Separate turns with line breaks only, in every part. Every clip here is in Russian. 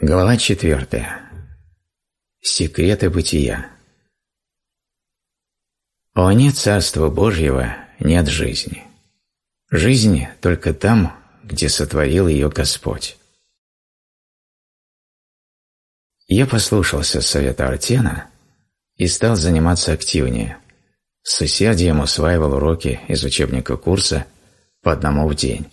Глава четвертая. Секреты бытия. О нет Царства Божьего, нет жизни. Жизнь только там, где сотворил ее Господь. Я послушался совета Артена и стал заниматься активнее. С усердием усваивал уроки из учебника курса по одному в день,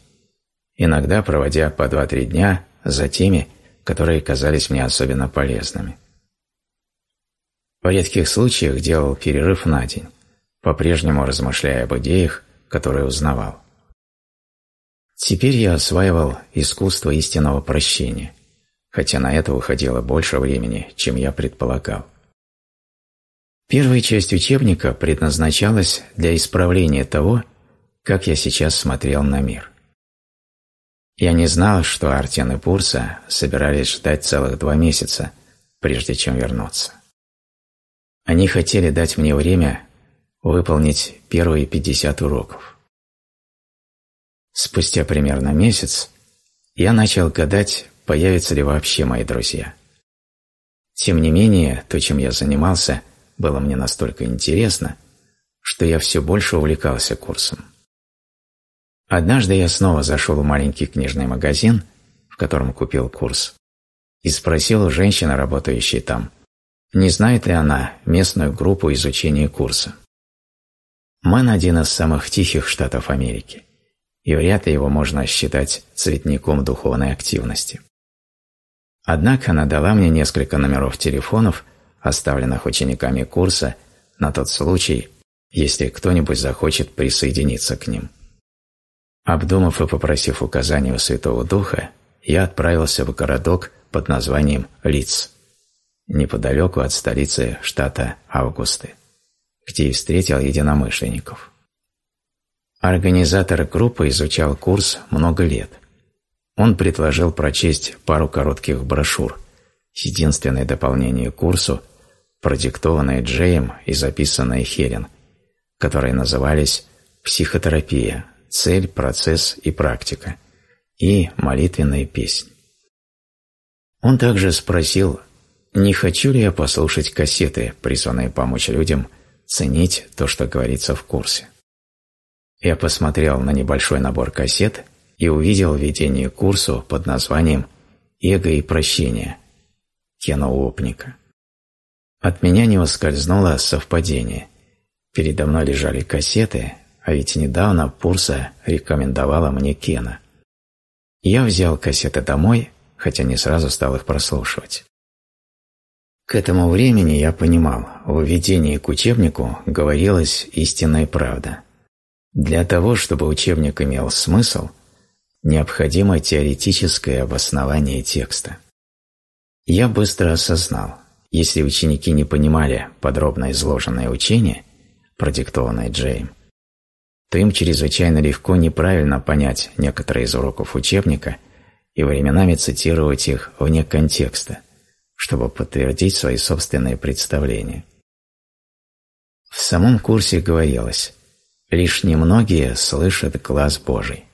иногда проводя по два-три дня за теми, которые казались мне особенно полезными. В редких случаях делал перерыв на день, по-прежнему размышляя об идеях, которые узнавал. Теперь я осваивал искусство истинного прощения, хотя на это уходило больше времени, чем я предполагал. Первая часть учебника предназначалась для исправления того, как я сейчас смотрел на мир. Я не знал, что Артен и Пурса собирались ждать целых два месяца, прежде чем вернуться. Они хотели дать мне время выполнить первые 50 уроков. Спустя примерно месяц я начал гадать, появятся ли вообще мои друзья. Тем не менее, то, чем я занимался, было мне настолько интересно, что я все больше увлекался курсом. Однажды я снова зашел в маленький книжный магазин, в котором купил курс, и спросил у женщины, работающей там, не знает ли она местную группу изучения курса. Мэн – один из самых тихих штатов Америки, и вряд ли его можно считать цветником духовной активности. Однако она дала мне несколько номеров телефонов, оставленных учениками курса, на тот случай, если кто-нибудь захочет присоединиться к ним. Обдумав и попросив указания у Святого Духа, я отправился в городок под названием Лиц, неподалеку от столицы штата Августы, где и встретил единомышленников. Организатор группы изучал курс много лет. Он предложил прочесть пару коротких брошюр, единственное дополнение к курсу, продиктованное Джеем и записанное Хелен, которые назывались «Психотерапия цель, процесс и практика, и молитвенная песня. Он также спросил, не хочу ли я послушать кассеты, призванные помочь людям ценить то, что говорится в курсе. Я посмотрел на небольшой набор кассет и увидел введение курсу под названием «Эго и прощение» Кена Уопника. От меня не ускользнуло совпадение. Передо мной лежали кассеты, а ведь недавно Пурса рекомендовала мне Кена. Я взял кассеты домой, хотя не сразу стал их прослушивать. К этому времени я понимал, в введении к учебнику говорилась истинная правда. Для того, чтобы учебник имел смысл, необходимо теоретическое обоснование текста. Я быстро осознал, если ученики не понимали подробно изложенное учение, продиктованное Джейм, то им чрезвычайно легко неправильно понять некоторые из уроков учебника и временами цитировать их вне контекста, чтобы подтвердить свои собственные представления. В самом курсе говорилось «Лишь немногие слышат глаз Божий».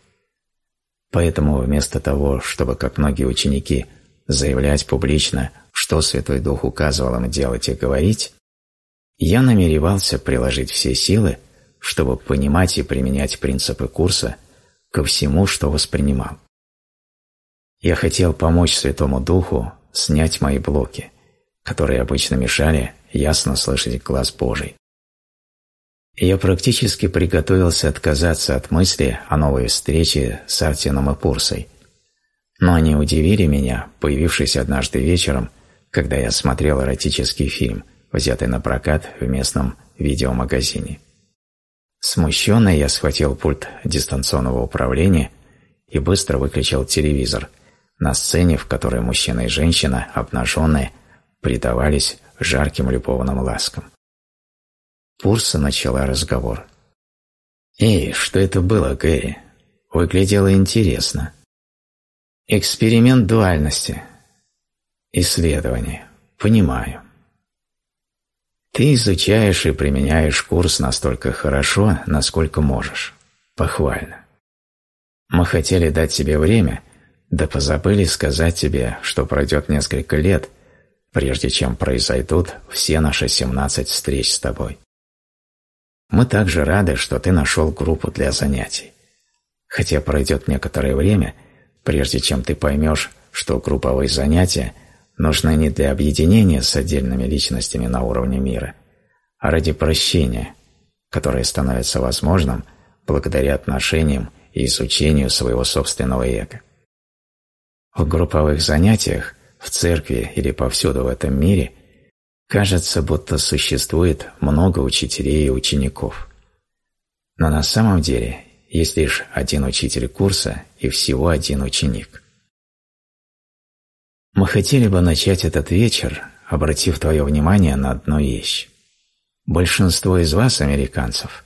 Поэтому вместо того, чтобы, как многие ученики, заявлять публично, что Святой Дух указывал им делать и говорить, я намеревался приложить все силы, чтобы понимать и применять принципы курса ко всему, что воспринимал. Я хотел помочь Святому Духу снять мои блоки, которые обычно мешали ясно слышать глаз Божий. Я практически приготовился отказаться от мысли о новой встрече с Артином и Пурсой, но они удивили меня, появившись однажды вечером, когда я смотрел эротический фильм, взятый на прокат в местном видеомагазине. Смущенный я схватил пульт дистанционного управления и быстро выключил телевизор на сцене, в которой мужчина и женщина, обнаженные, предавались жарким любовным ласкам. Пурса начала разговор. «Эй, что это было, Гэри? Выглядело интересно. Эксперимент дуальности. Исследование. Понимаю. Ты изучаешь и применяешь курс настолько хорошо, насколько можешь. Похвально. Мы хотели дать тебе время, да позабыли сказать тебе, что пройдет несколько лет, прежде чем произойдут все наши 17 встреч с тобой. Мы также рады, что ты нашел группу для занятий. Хотя пройдет некоторое время, прежде чем ты поймешь, что групповые занятия нужны не для объединения с отдельными личностями на уровне мира, а ради прощения, которое становится возможным благодаря отношениям и изучению своего собственного эго. В групповых занятиях, в церкви или повсюду в этом мире кажется, будто существует много учителей и учеников. Но на самом деле есть лишь один учитель курса и всего один ученик. Мы хотели бы начать этот вечер, обратив твое внимание на одну вещь. Большинство из вас, американцев,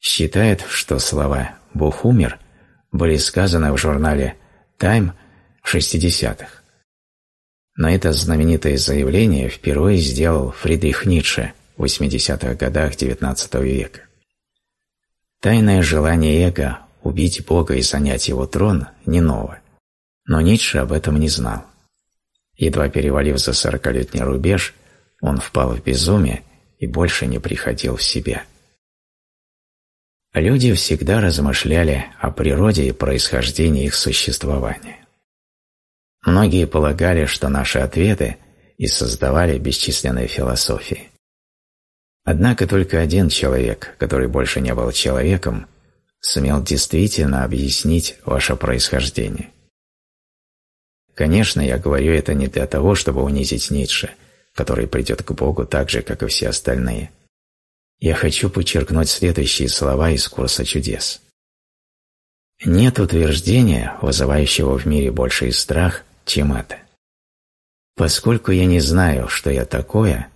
считает, что слова «Бог умер» были сказаны в журнале «Time» в 60-х. Но это знаменитое заявление впервые сделал Фридрих Ницше в 80-х годах XIX века. Тайное желание эго убить Бога и занять его трон не ново, но Ницше об этом не знал. Едва перевалив за сорокалетний рубеж, он впал в безумие и больше не приходил в себя. Люди всегда размышляли о природе и происхождении их существования. Многие полагали, что наши ответы и создавали бесчисленные философии. Однако только один человек, который больше не был человеком, сумел действительно объяснить ваше происхождение. Конечно, я говорю это не для того, чтобы унизить Ницше, который придет к Богу так же, как и все остальные. Я хочу подчеркнуть следующие слова из курса чудес. Нет утверждения, вызывающего в мире больший страх, чем это. Поскольку я не знаю, что я такое,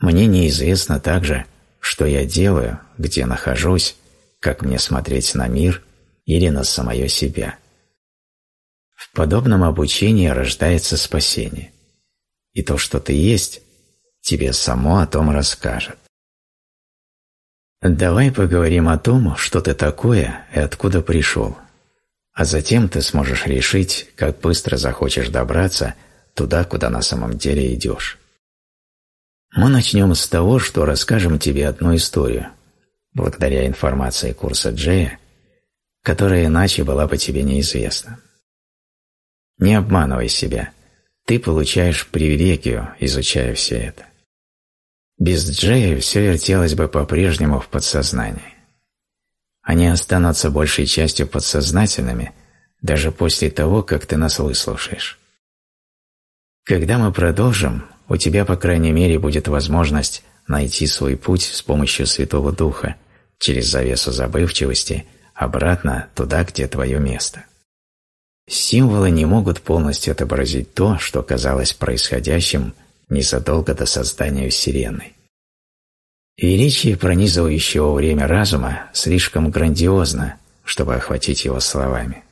мне неизвестно также, что я делаю, где нахожусь, как мне смотреть на мир или на самое себя. В подобном обучении рождается спасение. И то, что ты есть, тебе само о том расскажет. Давай поговорим о том, что ты такое и откуда пришел – а затем ты сможешь решить, как быстро захочешь добраться туда, куда на самом деле идешь. Мы начнем с того, что расскажем тебе одну историю, благодаря информации курса Джея, которая иначе была бы тебе неизвестна. Не обманывай себя. Ты получаешь привилегию, изучая все это. Без Джея все вертелось бы по-прежнему в подсознании. Они останутся большей частью подсознательными даже после того, как ты нас выслушаешь. Когда мы продолжим, у тебя, по крайней мере, будет возможность найти свой путь с помощью Святого Духа через завесу забывчивости обратно туда, где твое место. Символы не могут полностью отобразить то, что казалось происходящим незадолго до создания Вселенной. Величие пронизывающего время разума слишком грандиозно, чтобы охватить его словами.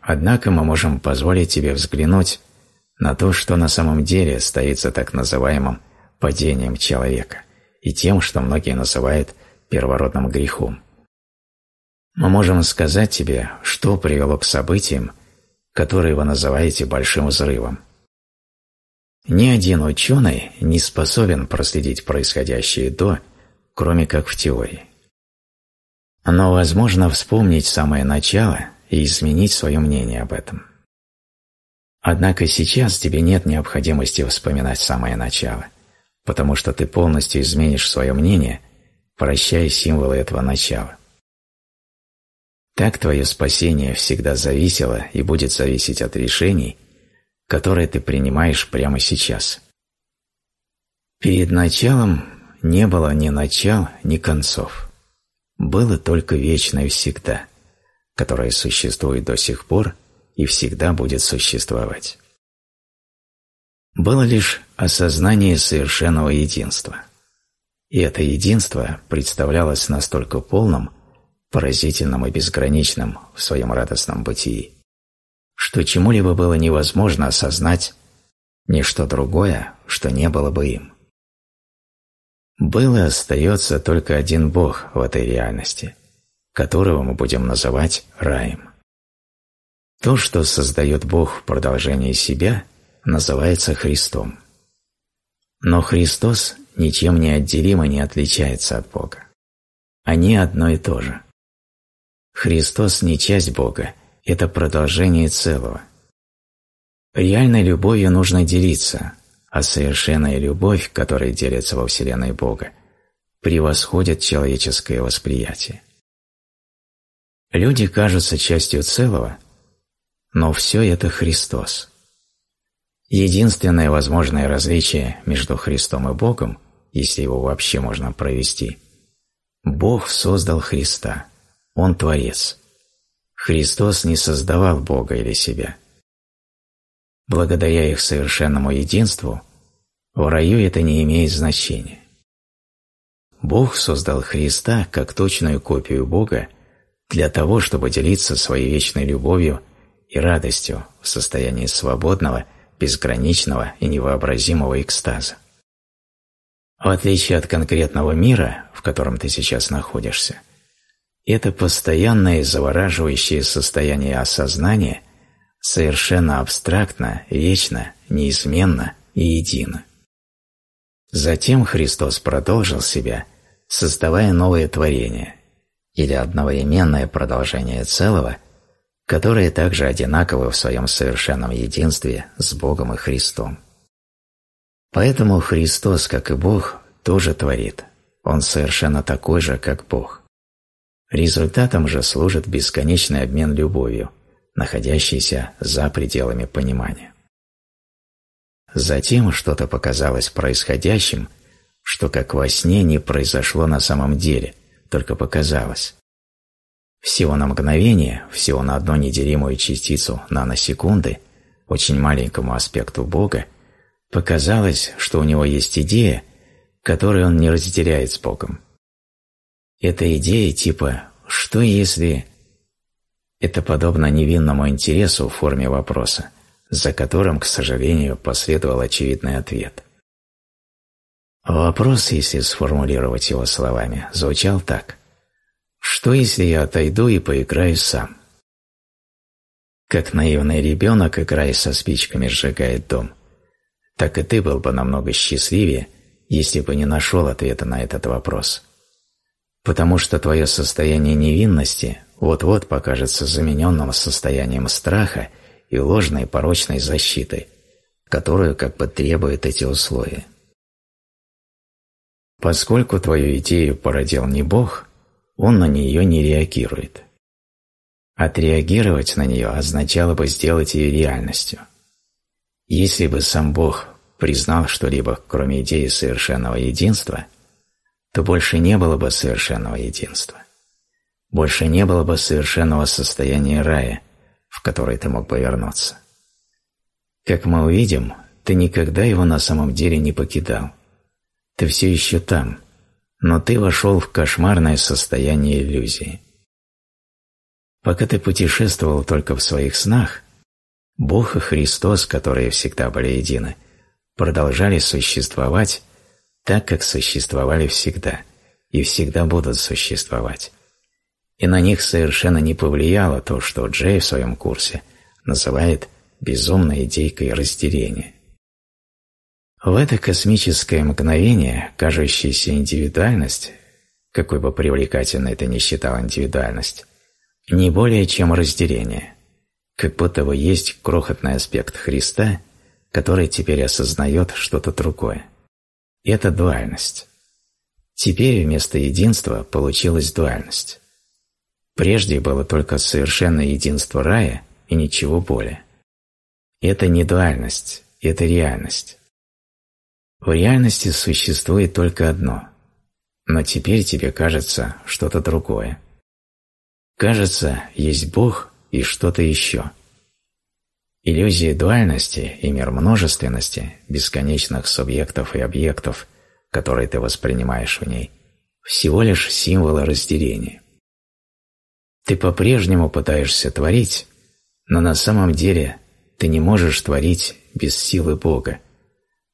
Однако мы можем позволить тебе взглянуть на то, что на самом деле стоит за так называемым падением человека и тем, что многие называют первородным грехом. Мы можем сказать тебе, что привело к событиям, которые вы называете большим взрывом, ни один ученый не способен проследить происходящее до, кроме как в теории. Но возможно вспомнить самое начало и изменить свое мнение об этом. Однако сейчас тебе нет необходимости вспоминать самое начало, потому что ты полностью изменишь свое мнение, прощая символы этого начала. Так твое спасение всегда зависело и будет зависеть от решений, которое ты принимаешь прямо сейчас. Перед началом не было ни начал, ни концов. Было только вечное всегда, которое существует до сих пор и всегда будет существовать. Было лишь осознание совершенного единства. И это единство представлялось настолько полным, поразительным и безграничным в своем радостном бытии, что чему-либо было невозможно осознать ничто другое, что не было бы им. Был и остается только один Бог в этой реальности, которого мы будем называть раем. То, что создает Бог в продолжении себя, называется Христом. Но Христос ничем не отделимо не отличается от Бога. Они одно и то же. Христос не часть Бога, это продолжение целого. Реальной любовью нужно делиться, а совершенная любовь, которая делится во Вселенной Бога, превосходит человеческое восприятие. Люди кажутся частью целого, но все это Христос. Единственное возможное различие между Христом и Богом, если его вообще можно провести, Бог создал Христа, Он Творец. Христос не создавал Бога или себя. Благодаря их совершенному единству, в раю это не имеет значения. Бог создал Христа как точную копию Бога для того, чтобы делиться своей вечной любовью и радостью в состоянии свободного, безграничного и невообразимого экстаза. В отличие от конкретного мира, в котором ты сейчас находишься, это постоянное завораживающее состояние осознания совершенно абстрактно, вечно, неизменно и едино. Затем Христос продолжил себя, создавая новое творение или одновременное продолжение целого, которое также одинаково в своем совершенном единстве с Богом и Христом. Поэтому Христос, как и Бог, тоже творит. Он совершенно такой же, как Бог. Результатом же служит бесконечный обмен любовью, находящийся за пределами понимания. Затем что-то показалось происходящим, что как во сне не произошло на самом деле, только показалось. Всего на мгновение, всего на одну неделимую частицу наносекунды, очень маленькому аспекту Бога, показалось, что у него есть идея, которую он не разделяет с Богом. Эта идея типа «что если…» Это подобно невинному интересу в форме вопроса, за которым, к сожалению, последовал очевидный ответ. Вопрос, если сформулировать его словами, звучал так. «Что, если я отойду и поиграю сам?» Как наивный ребенок, играя со спичками, сжигает дом, так и ты был бы намного счастливее, если бы не нашел ответа на этот вопрос. Потому что твое состояние невинности вот-вот покажется замененным состоянием страха и ложной порочной защиты, которую как бы требуют эти условия. Поскольку твою идею породил не Бог, он на нее не реагирует. Отреагировать на нее означало бы сделать ее реальностью. Если бы сам Бог признал что-либо, кроме идеи совершенного единства, то больше не было бы совершенного единства. Больше не было бы совершенного состояния рая, в который ты мог бы вернуться. Как мы увидим, ты никогда его на самом деле не покидал. Ты все еще там, но ты вошел в кошмарное состояние иллюзии. Пока ты путешествовал только в своих снах, Бог и Христос, которые всегда были едины, продолжали существовать так, как существовали всегда и всегда будут существовать и на них совершенно не повлияло то, что Джей в своем курсе называет безумной идейкой разделения. В это космическое мгновение кажущаяся индивидуальность, какой бы привлекательной это ни считал индивидуальность, не более чем разделение, как будто бы есть крохотный аспект Христа, который теперь осознает что-то другое. Это дуальность. Теперь вместо единства получилась дуальность. Прежде было только совершенное единство рая и ничего более. Это не дуальность, это реальность. В реальности существует только одно, но теперь тебе кажется что-то другое. Кажется, есть Бог и что-то еще. Иллюзия дуальности и мир множественности, бесконечных субъектов и объектов, которые ты воспринимаешь в ней, всего лишь символы разделения. Ты по-прежнему пытаешься творить, но на самом деле ты не можешь творить без силы Бога,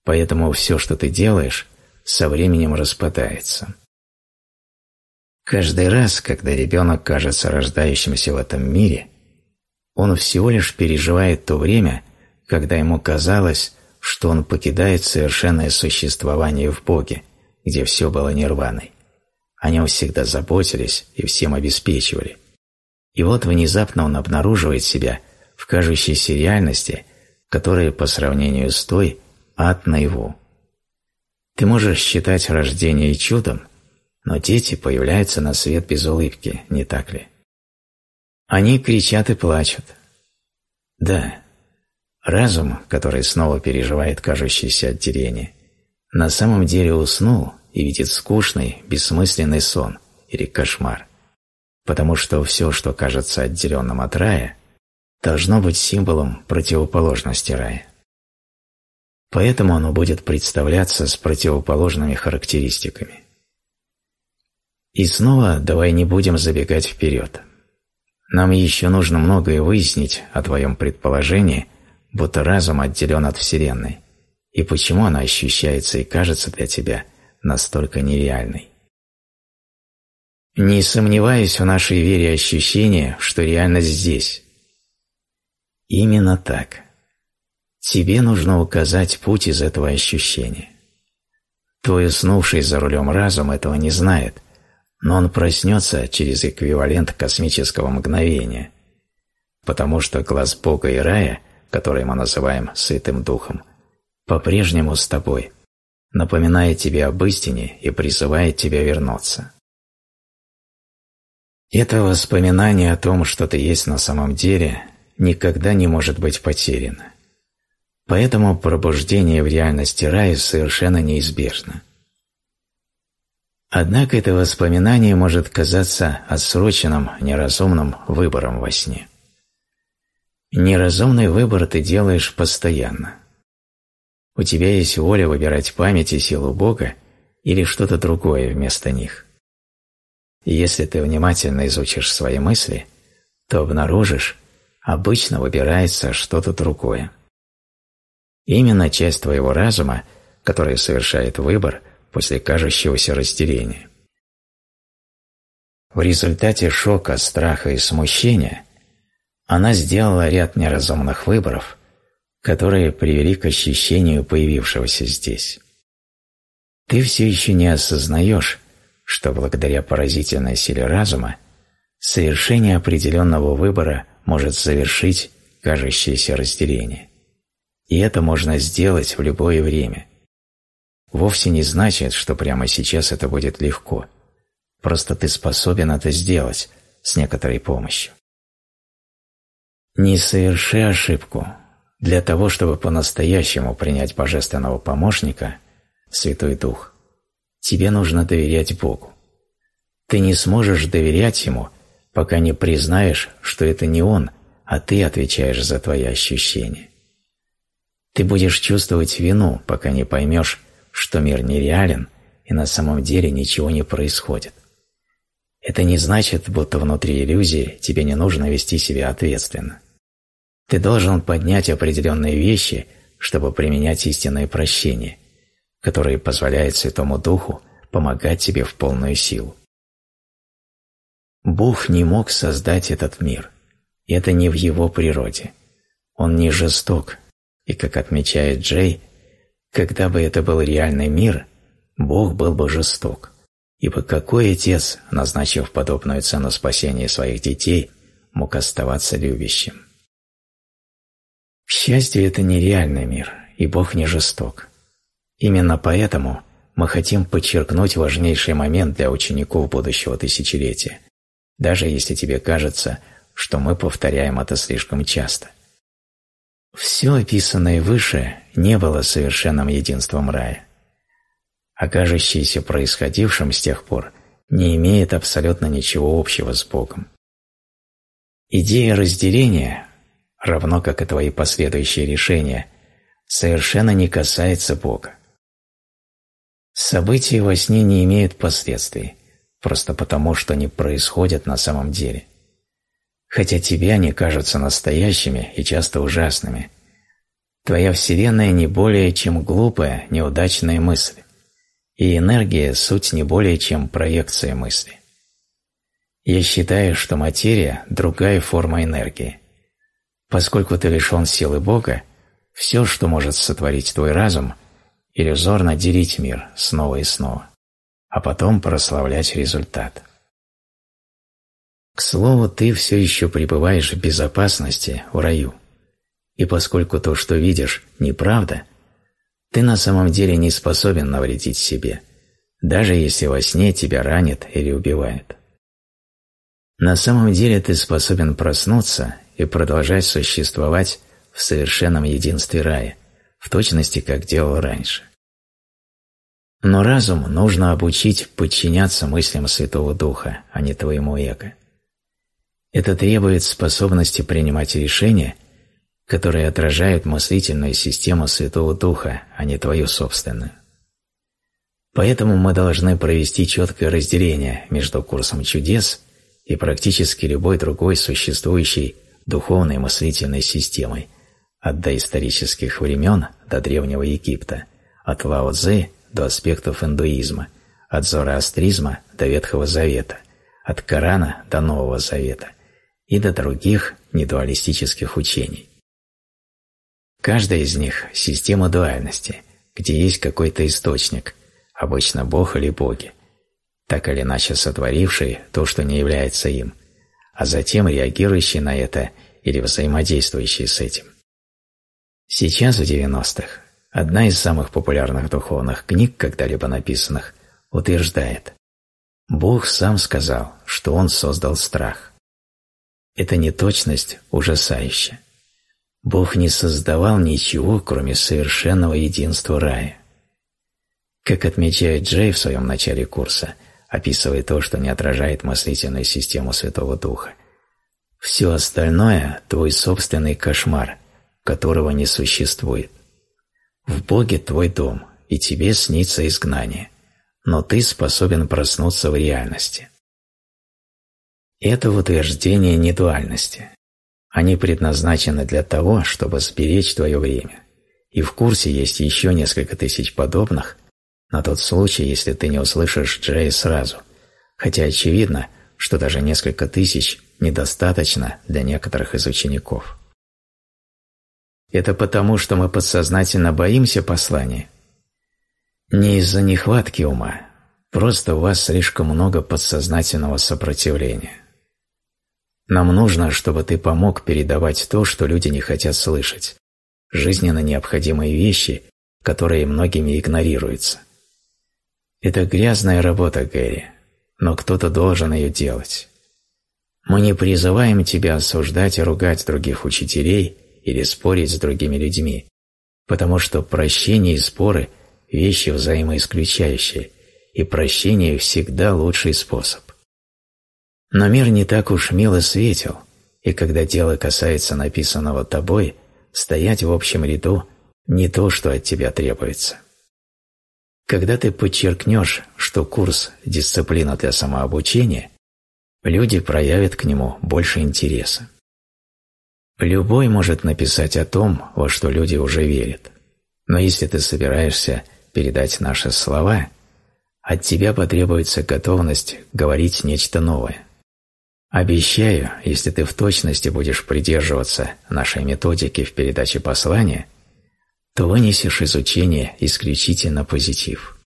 поэтому все, что ты делаешь, со временем распадается. Каждый раз, когда ребенок кажется рождающимся в этом мире, Он всего лишь переживает то время, когда ему казалось, что он покидает совершенное существование в Боге, где все было нирваной. О нем всегда заботились и всем обеспечивали. И вот внезапно он обнаруживает себя в кажущейся реальности, которая по сравнению с той – ад наяву. Ты можешь считать рождение чудом, но дети появляются на свет без улыбки, не так ли? Они кричат и плачут. Да, разум, который снова переживает кажущееся отделение, на самом деле уснул и видит скучный, бессмысленный сон или кошмар, потому что все, что кажется отделенным от рая, должно быть символом противоположности рая. Поэтому оно будет представляться с противоположными характеристиками. И снова давай не будем забегать вперед. Нам еще нужно многое выяснить о твоем предположении, будто разум отделен от Вселенной, и почему она ощущается и кажется для тебя настолько нереальной. Не сомневаюсь в нашей вере и ощущении, что реальность здесь. Именно так. Тебе нужно указать путь из этого ощущения. Твой уснувший за рулем разум этого не знает, но он проснется через эквивалент космического мгновения, потому что глаз Бога и рая, который мы называем сытым духом, по-прежнему с тобой, напоминает тебе об истине и призывает тебя вернуться. Это воспоминание о том, что ты есть на самом деле, никогда не может быть потеряно. Поэтому пробуждение в реальности рая совершенно неизбежно. Однако это воспоминание может казаться отсроченным, неразумным выбором во сне. Неразумный выбор ты делаешь постоянно. У тебя есть воля выбирать память и силу Бога или что-то другое вместо них. И если ты внимательно изучишь свои мысли, то обнаружишь, обычно выбирается что-то другое. Именно часть твоего разума, которая совершает выбор после кажущегося разделения. В результате шока, страха и смущения она сделала ряд неразумных выборов, которые привели к ощущению появившегося здесь. Ты все еще не осознаешь, что благодаря поразительной силе разума совершение определенного выбора может завершить кажущееся разделение. И это можно сделать в любое время. Вовсе не значит, что прямо сейчас это будет легко. Просто ты способен это сделать с некоторой помощью. Не соверши ошибку. Для того, чтобы по-настоящему принять божественного помощника, Святой Дух, тебе нужно доверять Богу. Ты не сможешь доверять Ему, пока не признаешь, что это не Он, а ты отвечаешь за твои ощущения. Ты будешь чувствовать вину, пока не поймешь, что мир нереален и на самом деле ничего не происходит. Это не значит, будто внутри иллюзии тебе не нужно вести себя ответственно. Ты должен поднять определенные вещи, чтобы применять истинное прощение, которое позволяет Святому Духу помогать тебе в полную силу. Бог не мог создать этот мир. Это не в его природе. Он не жесток, и, как отмечает Джей, когда бы это был реальный мир, Бог был бы жесток. Ибо какой отец, назначив подобную цену спасения своих детей, мог оставаться любящим? К счастью, это нереальный мир, и Бог не жесток. Именно поэтому мы хотим подчеркнуть важнейший момент для учеников будущего тысячелетия, даже если тебе кажется, что мы повторяем это слишком часто – все описанное выше не было совершенным единством рая. Окажущееся происходившим с тех пор не имеет абсолютно ничего общего с Богом. Идея разделения, равно как и твои последующие решения, совершенно не касается Бога. События во сне не имеют последствий, просто потому, что они происходят на самом деле хотя тебе они кажутся настоящими и часто ужасными. Твоя Вселенная не более чем глупая, неудачная мысль, и энергия – суть не более чем проекция мысли. Я считаю, что материя – другая форма энергии. Поскольку ты лишен силы Бога, все, что может сотворить твой разум, иллюзорно делить мир снова и снова, а потом прославлять результат. К слову, ты все еще пребываешь в безопасности в раю. И поскольку то, что видишь, неправда, ты на самом деле не способен навредить себе, даже если во сне тебя ранит или убивает. На самом деле ты способен проснуться и продолжать существовать в совершенном единстве рая, в точности, как делал раньше. Но разум нужно обучить подчиняться мыслям Святого Духа, а не твоему эго. Это требует способности принимать решения, которые отражают мыслительную систему Святого Духа, а не твою собственную. Поэтому мы должны провести четкое разделение между курсом чудес и практически любой другой существующей духовной мыслительной системой, от доисторических времен до Древнего Египта, от Лао Цзы до аспектов индуизма, от зороастризма до Ветхого Завета, от Корана до Нового Завета – и до других недуалистических учений. Каждая из них – система дуальности, где есть какой-то источник, обычно Бог или боги, так или иначе сотворивший то, что не является им, а затем реагирующий на это или взаимодействующий с этим. Сейчас, в 90-х, одна из самых популярных духовных книг, когда-либо написанных, утверждает «Бог сам сказал, что Он создал страх». Эта неточность ужасающая. Бог не создавал ничего, кроме совершенного единства рая. Как отмечает Джей в своем начале курса, описывая то, что не отражает мыслительную систему Святого Духа, все остальное – твой собственный кошмар, которого не существует. В Боге твой дом, и тебе снится изгнание, но ты способен проснуться в реальности. Это утверждение недуальности. Они предназначены для того, чтобы сберечь твое время. И в курсе есть еще несколько тысяч подобных, на тот случай, если ты не услышишь Джея сразу, хотя очевидно, что даже несколько тысяч недостаточно для некоторых из учеников. Это потому, что мы подсознательно боимся послания. Не из-за нехватки ума, просто у вас слишком много подсознательного сопротивления. Нам нужно, чтобы ты помог передавать то, что люди не хотят слышать, жизненно необходимые вещи, которые многими игнорируются. Это грязная работа, Гэри, но кто-то должен ее делать. Мы не призываем тебя осуждать и ругать других учителей или спорить с другими людьми, потому что прощение и споры – вещи взаимоисключающие, и прощение всегда лучший способ. Но мир не так уж мило светил, и когда дело касается написанного тобой, стоять в общем ряду не то, что от тебя требуется. Когда ты подчеркнешь, что курс – дисциплина для самообучения, люди проявят к нему больше интереса. Любой может написать о том, во что люди уже верят. Но если ты собираешься передать наши слова, от тебя потребуется готовность говорить нечто новое – Обещаю, если ты в точности будешь придерживаться нашей методики в передаче послания, то вынесешь из учения исключительно позитив.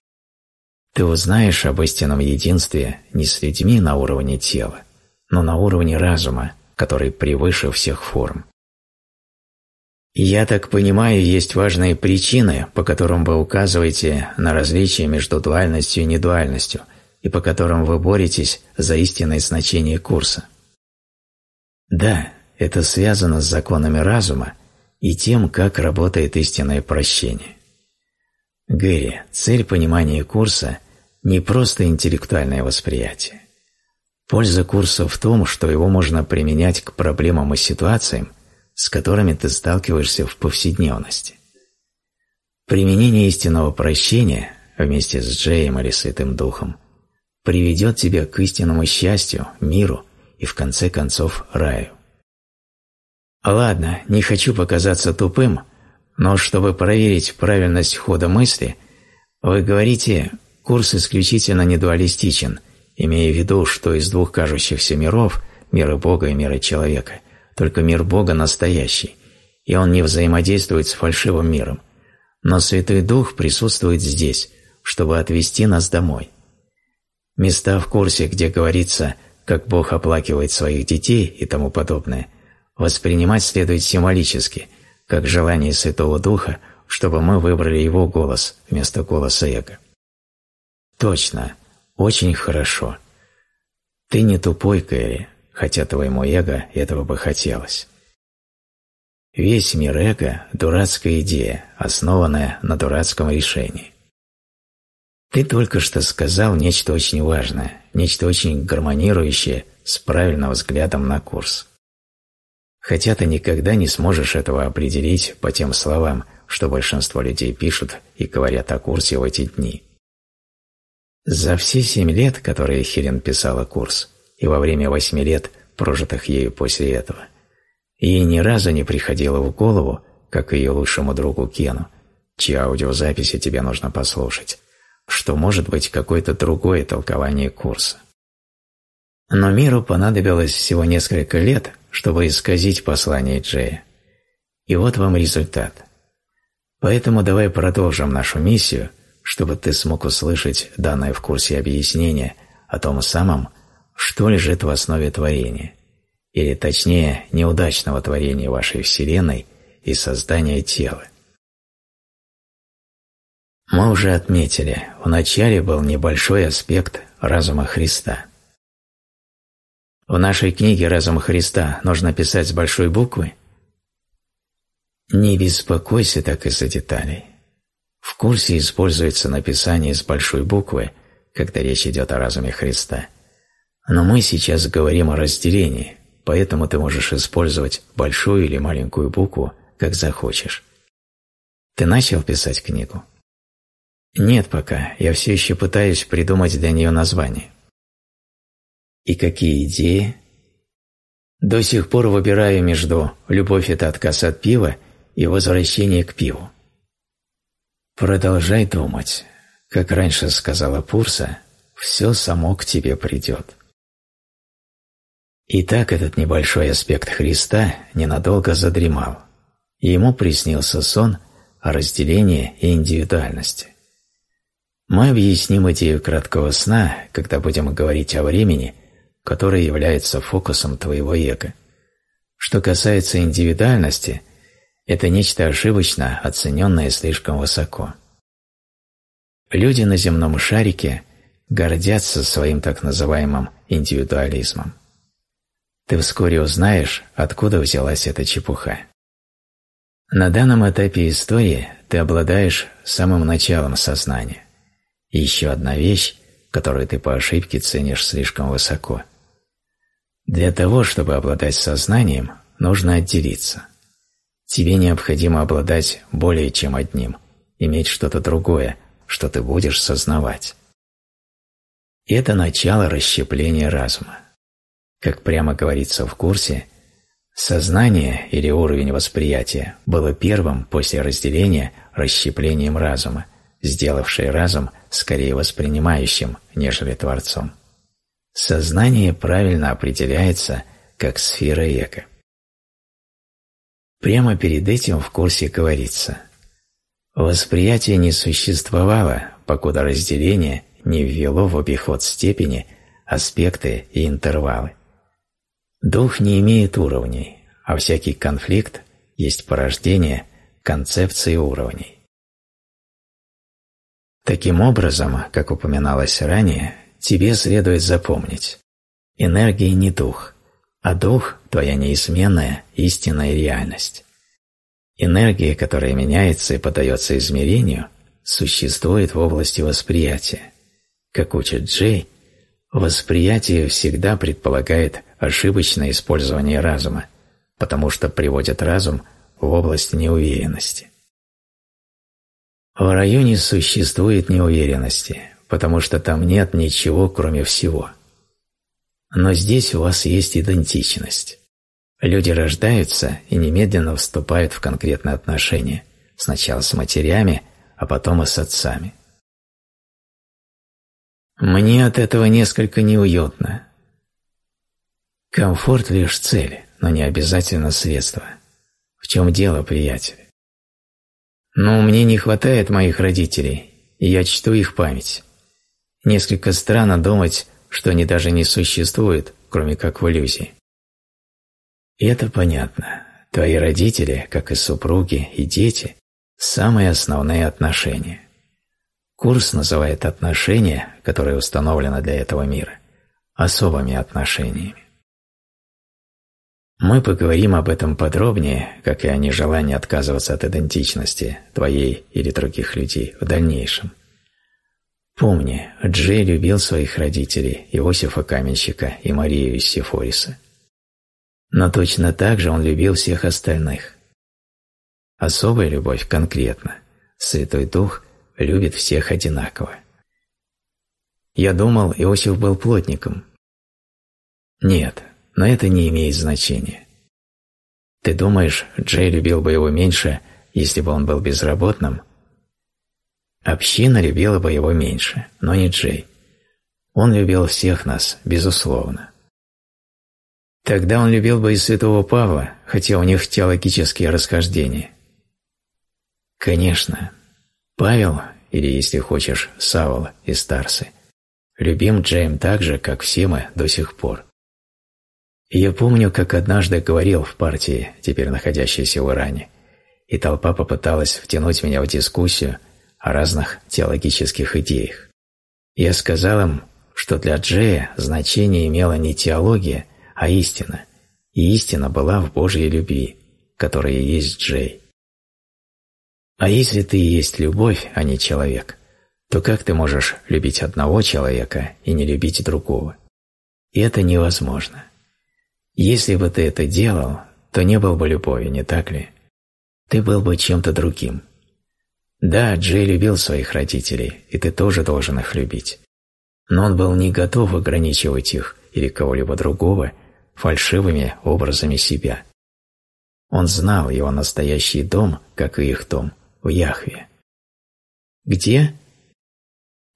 Ты узнаешь об истинном единстве не с людьми на уровне тела, но на уровне разума, который превыше всех форм. Я так понимаю, есть важные причины, по которым вы указываете на различие между дуальностью и недуальностью – и по которым вы боретесь за истинное значение курса. Да, это связано с законами разума и тем, как работает истинное прощение. Гэри, цель понимания курса – не просто интеллектуальное восприятие. Польза курса в том, что его можно применять к проблемам и ситуациям, с которыми ты сталкиваешься в повседневности. Применение истинного прощения вместе с Джеем или Святым Духом – приведет тебя к истинному счастью, миру и, в конце концов, раю. Ладно, не хочу показаться тупым, но чтобы проверить правильность хода мысли, вы говорите, курс исключительно недуалистичен, имея в виду, что из двух кажущихся миров, мира Бога и мира человека, только мир Бога настоящий, и он не взаимодействует с фальшивым миром. Но Святой Дух присутствует здесь, чтобы отвести нас домой. Места в курсе, где говорится, как Бог оплакивает своих детей и тому подобное, воспринимать следует символически, как желание Святого Духа, чтобы мы выбрали Его голос вместо голоса эго. Точно, очень хорошо. Ты не тупой, Кэрри, хотя твоему эго этого бы хотелось. Весь мир эго – дурацкая идея, основанная на дурацком решении. Ты только что сказал нечто очень важное, нечто очень гармонирующее с правильным взглядом на курс. Хотя ты никогда не сможешь этого определить по тем словам, что большинство людей пишут и говорят о курсе в эти дни. За все семь лет, которые Хелен писала курс, и во время восьми лет, прожитых ею после этого, ей ни разу не приходило в голову, как ее лучшему другу Кену, чьи аудиозаписи тебе нужно послушать, что может быть какое-то другое толкование курса. Но миру понадобилось всего несколько лет, чтобы исказить послание Джея. И вот вам результат. Поэтому давай продолжим нашу миссию, чтобы ты смог услышать данное в курсе объяснение о том самом, что лежит в основе творения, или точнее неудачного творения вашей Вселенной и создания тела. Мы уже отметили, в начале был небольшой аспект разума Христа. В нашей книге «Разум Христа» нужно писать с большой буквы? Не беспокойся так из-за деталей. В курсе используется написание с большой буквы, когда речь идет о разуме Христа. Но мы сейчас говорим о разделении, поэтому ты можешь использовать большую или маленькую букву, как захочешь. Ты начал писать книгу? Нет пока, я все еще пытаюсь придумать для нее название. И какие идеи? До сих пор выбираю между «Любовь – это отказ от пива» и «Возвращение к пиву». Продолжай думать. Как раньше сказала Пурса, все само к тебе придет. Итак, этот небольшой аспект Христа ненадолго задремал, и ему приснился сон о разделении и индивидуальности. Мы объясним идею краткого сна, когда будем говорить о времени, которое является фокусом твоего эго. Что касается индивидуальности, это нечто ошибочно оцененное слишком высоко. Люди на земном шарике гордятся своим так называемым индивидуализмом. Ты вскоре узнаешь, откуда взялась эта чепуха. На данном этапе истории ты обладаешь самым началом сознания. И еще одна вещь, которую ты по ошибке ценишь слишком высоко. Для того, чтобы обладать сознанием, нужно отделиться. Тебе необходимо обладать более чем одним, иметь что-то другое, что ты будешь сознавать. Это начало расщепления разума. Как прямо говорится в курсе, сознание или уровень восприятия было первым после разделения расщеплением разума, сделавший разум скорее воспринимающим, нежели Творцом. Сознание правильно определяется как сфера эго. Прямо перед этим в курсе говорится «Восприятие не существовало, покуда разделение не ввело в обиход степени, аспекты и интервалы. Дух не имеет уровней, а всякий конфликт есть порождение концепции уровней. Таким образом, как упоминалось ранее, тебе следует запомнить. Энергия не дух, а дух – твоя неизменная истинная реальность. Энергия, которая меняется и подается измерению, существует в области восприятия. Как учит Джей, восприятие всегда предполагает ошибочное использование разума, потому что приводит разум в область неуверенности. В районе существует неуверенности, потому что там нет ничего, кроме всего. Но здесь у вас есть идентичность. Люди рождаются и немедленно вступают в конкретные отношения, сначала с матерями, а потом и с отцами. Мне от этого несколько неуютно. Комфорт лишь цель, но не обязательно средство. В чем дело, приятель? Но мне не хватает моих родителей, и я чту их память. Несколько странно думать, что они даже не существуют, кроме как в иллюзии. И это понятно. Твои родители, как и супруги и дети, самые основные отношения. Курс называет отношения, которые установлены для этого мира, особыми отношениями. Мы поговорим об этом подробнее, как и о нежелании отказываться от идентичности твоей или других людей в дальнейшем. Помни, Джей любил своих родителей, Иосифа Каменщика и Марию из Сифориса. Но точно так же он любил всех остальных. Особая любовь конкретно. Святой Дух любит всех одинаково. Я думал, Иосиф был плотником. Нет, но это не имеет значения. Ты думаешь, Джей любил бы его меньше, если бы он был безработным? Община любила бы его меньше, но не Джей. Он любил всех нас, безусловно. Тогда он любил бы и святого Павла, хотя у них теологические расхождения. Конечно, Павел, или, если хочешь, Савол из Тарсы, любим Джейм так же, как все мы до сих пор. Я помню, как однажды говорил в партии, теперь находящейся в Иране, и толпа попыталась втянуть меня в дискуссию о разных теологических идеях. Я сказал им, что для Джея значение имела не теология, а истина, и истина была в Божьей любви, которая есть Джей. А если ты есть любовь, а не человек, то как ты можешь любить одного человека и не любить другого? И это невозможно. Если бы ты это делал, то не был бы любовью, не так ли? Ты был бы чем-то другим. Да, Джей любил своих родителей, и ты тоже должен их любить. Но он был не готов ограничивать их или кого-либо другого фальшивыми образами себя. Он знал его настоящий дом, как и их дом, в Яхве. Где?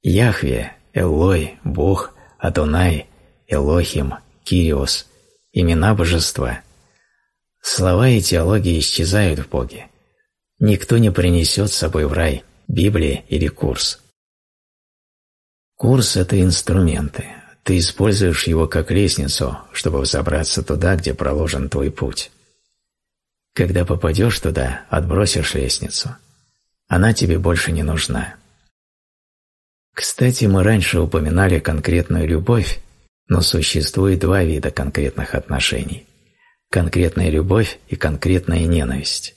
Яхве, Элой, Бог, Адонай, Элохим, Кириос – имена божества. Слова и теология исчезают в Боге. Никто не принесет с собой в рай Библии или курс. Курс – это инструменты. Ты используешь его как лестницу, чтобы взобраться туда, где проложен твой путь. Когда попадешь туда, отбросишь лестницу. Она тебе больше не нужна. Кстати, мы раньше упоминали конкретную любовь, но существует два вида конкретных отношений – конкретная любовь и конкретная ненависть.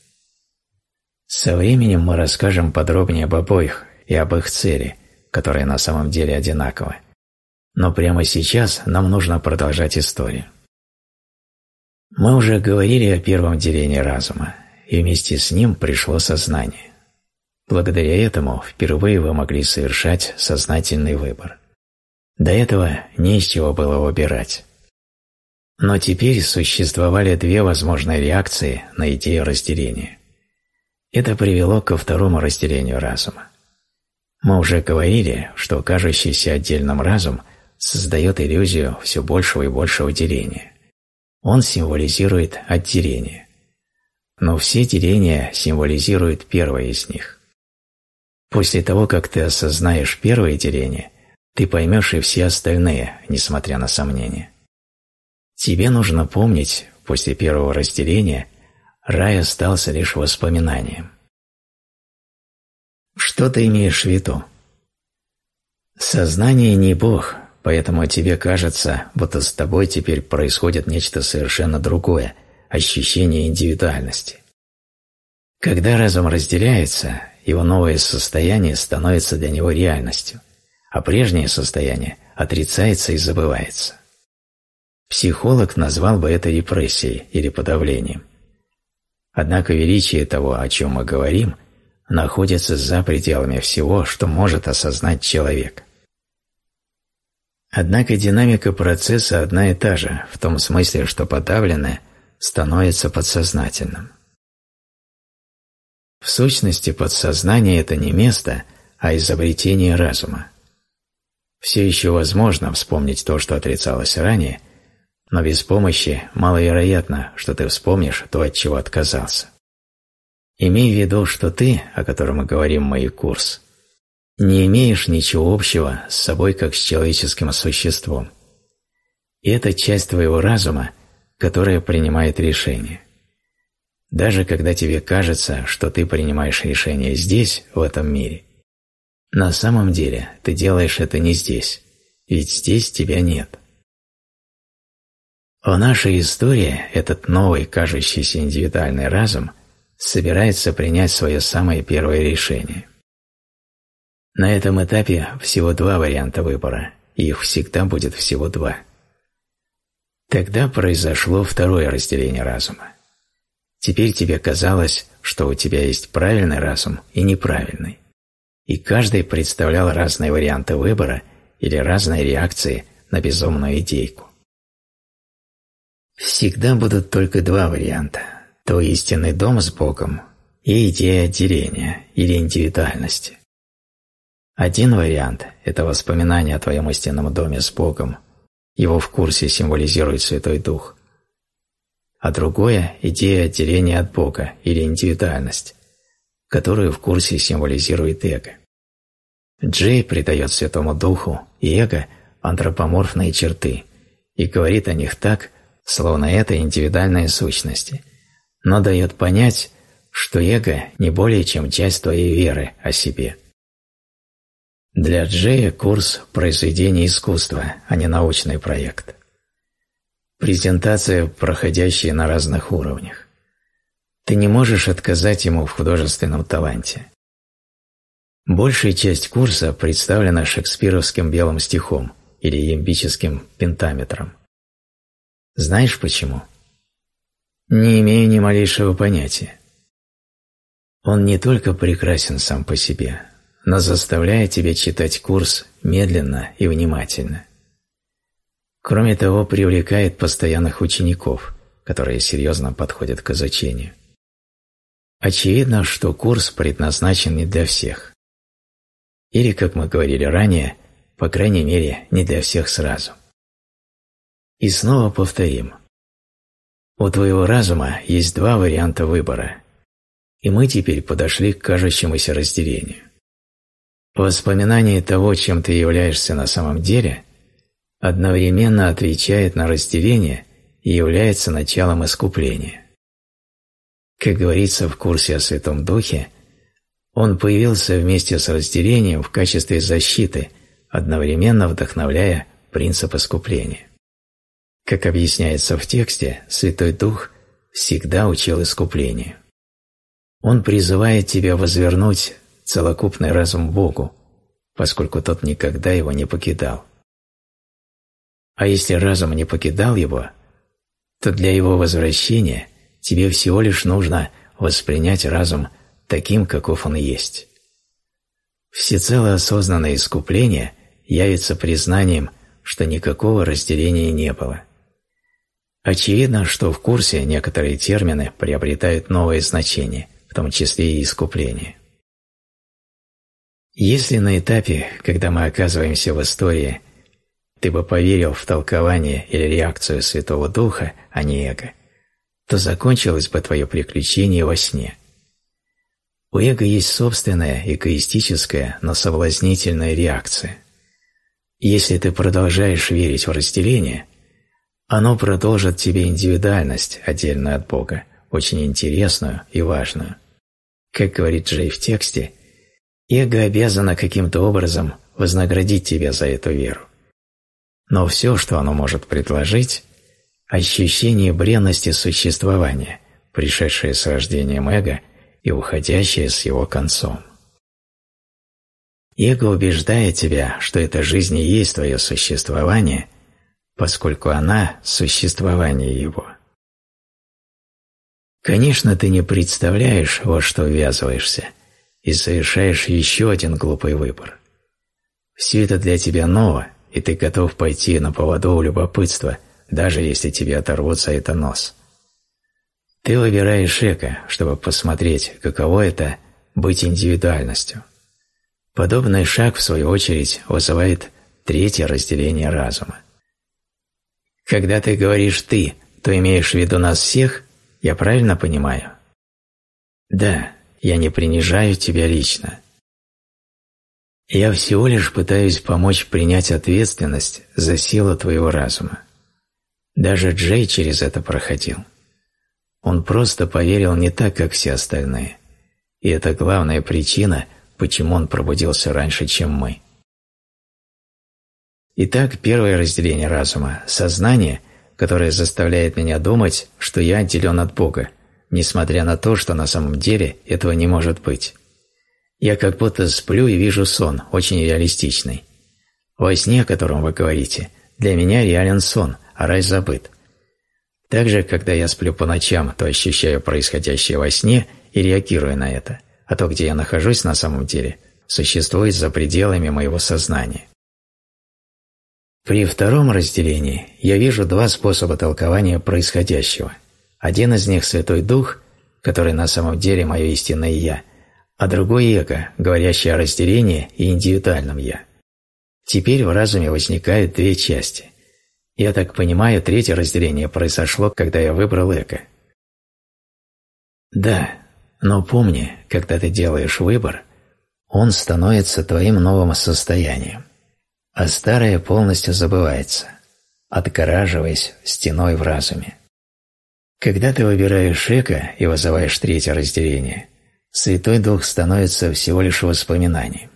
Со временем мы расскажем подробнее об обоих и об их цели, которые на самом деле одинаковы. Но прямо сейчас нам нужно продолжать историю. Мы уже говорили о первом делении разума, и вместе с ним пришло сознание. Благодаря этому впервые вы могли совершать сознательный выбор. До этого не из чего было выбирать. Но теперь существовали две возможные реакции на идею разделения. Это привело ко второму разделению разума. Мы уже говорили, что кажущийся отдельным разум создает иллюзию все большего и большего деления. Он символизирует отделение. Но все деления символизируют первое из них. После того, как ты осознаешь первое деление, ты поймешь и все остальные, несмотря на сомнения. Тебе нужно помнить, после первого разделения рай остался лишь воспоминанием. Что ты имеешь в виду? Сознание не Бог, поэтому тебе кажется, будто с тобой теперь происходит нечто совершенно другое, ощущение индивидуальности. Когда разум разделяется, его новое состояние становится для него реальностью – а прежнее состояние отрицается и забывается. Психолог назвал бы это репрессией или подавлением. Однако величие того, о чем мы говорим, находится за пределами всего, что может осознать человек. Однако динамика процесса одна и та же, в том смысле, что подавленное становится подсознательным. В сущности, подсознание – это не место, а изобретение разума все еще возможно вспомнить то, что отрицалось ранее, но без помощи маловероятно, что ты вспомнишь то, от чего отказался. Имей в виду, что ты, о котором мы говорим в моей курс, не имеешь ничего общего с собой как с человеческим существом. И это часть твоего разума, которая принимает решения. Даже когда тебе кажется, что ты принимаешь решение здесь, в этом мире, на самом деле ты делаешь это не здесь, ведь здесь тебя нет. В нашей истории этот новый, кажущийся индивидуальный разум собирается принять свое самое первое решение. На этом этапе всего два варианта выбора, и их всегда будет всего два. Тогда произошло второе разделение разума. Теперь тебе казалось, что у тебя есть правильный разум и неправильный. И каждый представлял разные варианты выбора или разные реакции на безумную идейку. Всегда будут только два варианта – то истинный дом с Богом и идея отделения или индивидуальности. Один вариант – это воспоминание о твоем истинном доме с Богом, его в курсе символизирует Святой Дух – а другое – идея отделения от Бога или индивидуальность, которую в курсе символизирует эго. Джей придает Святому Духу и эго антропоморфные черты и говорит о них так, словно это индивидуальные сущности, но дает понять, что эго не более чем часть твоей веры о себе. Для Джея курс – произведение искусства, а не научный проект. Презентация, проходящая на разных уровнях. Ты не можешь отказать ему в художественном таланте. Большая часть курса представлена шекспировским белым стихом или ямбическим пентаметром. Знаешь почему? Не имею ни малейшего понятия. Он не только прекрасен сам по себе, но заставляет тебя читать курс медленно и внимательно. Кроме того, привлекает постоянных учеников, которые серьезно подходят к изучению. Очевидно, что курс предназначен не для всех. Или, как мы говорили ранее, по крайней мере, не для всех сразу. И снова повторим. У твоего разума есть два варианта выбора, и мы теперь подошли к кажущемуся разделению. Воспоминание того, чем ты являешься на самом деле, одновременно отвечает на разделение и является началом искупления. Как говорится в курсе о Святом Духе, он появился вместе с разделением в качестве защиты, одновременно вдохновляя принцип искупления. Как объясняется в тексте, Святой Дух всегда учил искуплению. Он призывает тебя возвернуть целокупный разум Богу, поскольку тот никогда его не покидал. А если разум не покидал его, то для его возвращения тебе всего лишь нужно воспринять разум таким, каков он есть. Всецело осознанное искупление явится признанием, что никакого разделения не было. Очевидно, что в курсе некоторые термины приобретают новое значение, в том числе и искупление. Если на этапе, когда мы оказываемся в истории, ты бы поверил в толкование или реакцию Святого Духа, а не эго, то закончилось бы твое приключение во сне. У эго есть собственная эгоистическая, но соблазнительная реакция. Если ты продолжаешь верить в разделение, оно продолжит тебе индивидуальность, отдельную от Бога, очень интересную и важную. Как говорит Джей в тексте, эго обязано каким-то образом вознаградить тебя за эту веру. Но все, что оно может предложить – ощущение бренности существования, пришедшее с рождением эго и уходящее с его концом. Эго убеждает тебя, что эта жизнь и есть твое существование, поскольку она – существование его. Конечно, ты не представляешь, во что ввязываешься, и совершаешь еще один глупый выбор. Все это для тебя ново, и ты готов пойти на поводу любопытства, даже если тебе оторвут за это нос. Ты выбираешь эко, чтобы посмотреть, каково это – быть индивидуальностью. Подобный шаг, в свою очередь, вызывает третье разделение разума. Когда ты говоришь «ты», то имеешь в виду нас всех? Я правильно понимаю? Да, я не принижаю тебя лично. Я всего лишь пытаюсь помочь принять ответственность за силу твоего разума. Даже Джей через это проходил. Он просто поверил не так, как все остальные. И это главная причина, почему он пробудился раньше, чем мы. Итак, первое разделение разума – сознание, которое заставляет меня думать, что я отделен от Бога, несмотря на то, что на самом деле этого не может быть. Я как будто сплю и вижу сон, очень реалистичный. Во сне, о котором вы говорите, для меня реален сон, а рай забыт. Также, когда я сплю по ночам, то ощущаю происходящее во сне и реагирую на это, а то, где я нахожусь на самом деле, существует за пределами моего сознания. При втором разделении я вижу два способа толкования происходящего. Один из них – Святой Дух, который на самом деле мое истинное «Я», а другой – эго, говорящее о разделении и индивидуальном «я». Теперь в разуме возникают две части. Я так понимаю, третье разделение произошло, когда я выбрал эго. Да, но помни, когда ты делаешь выбор, он становится твоим новым состоянием а старое полностью забывается, отгораживаясь стеной в разуме. Когда ты выбираешь эго и вызываешь третье разделение, Святой Дух становится всего лишь воспоминанием.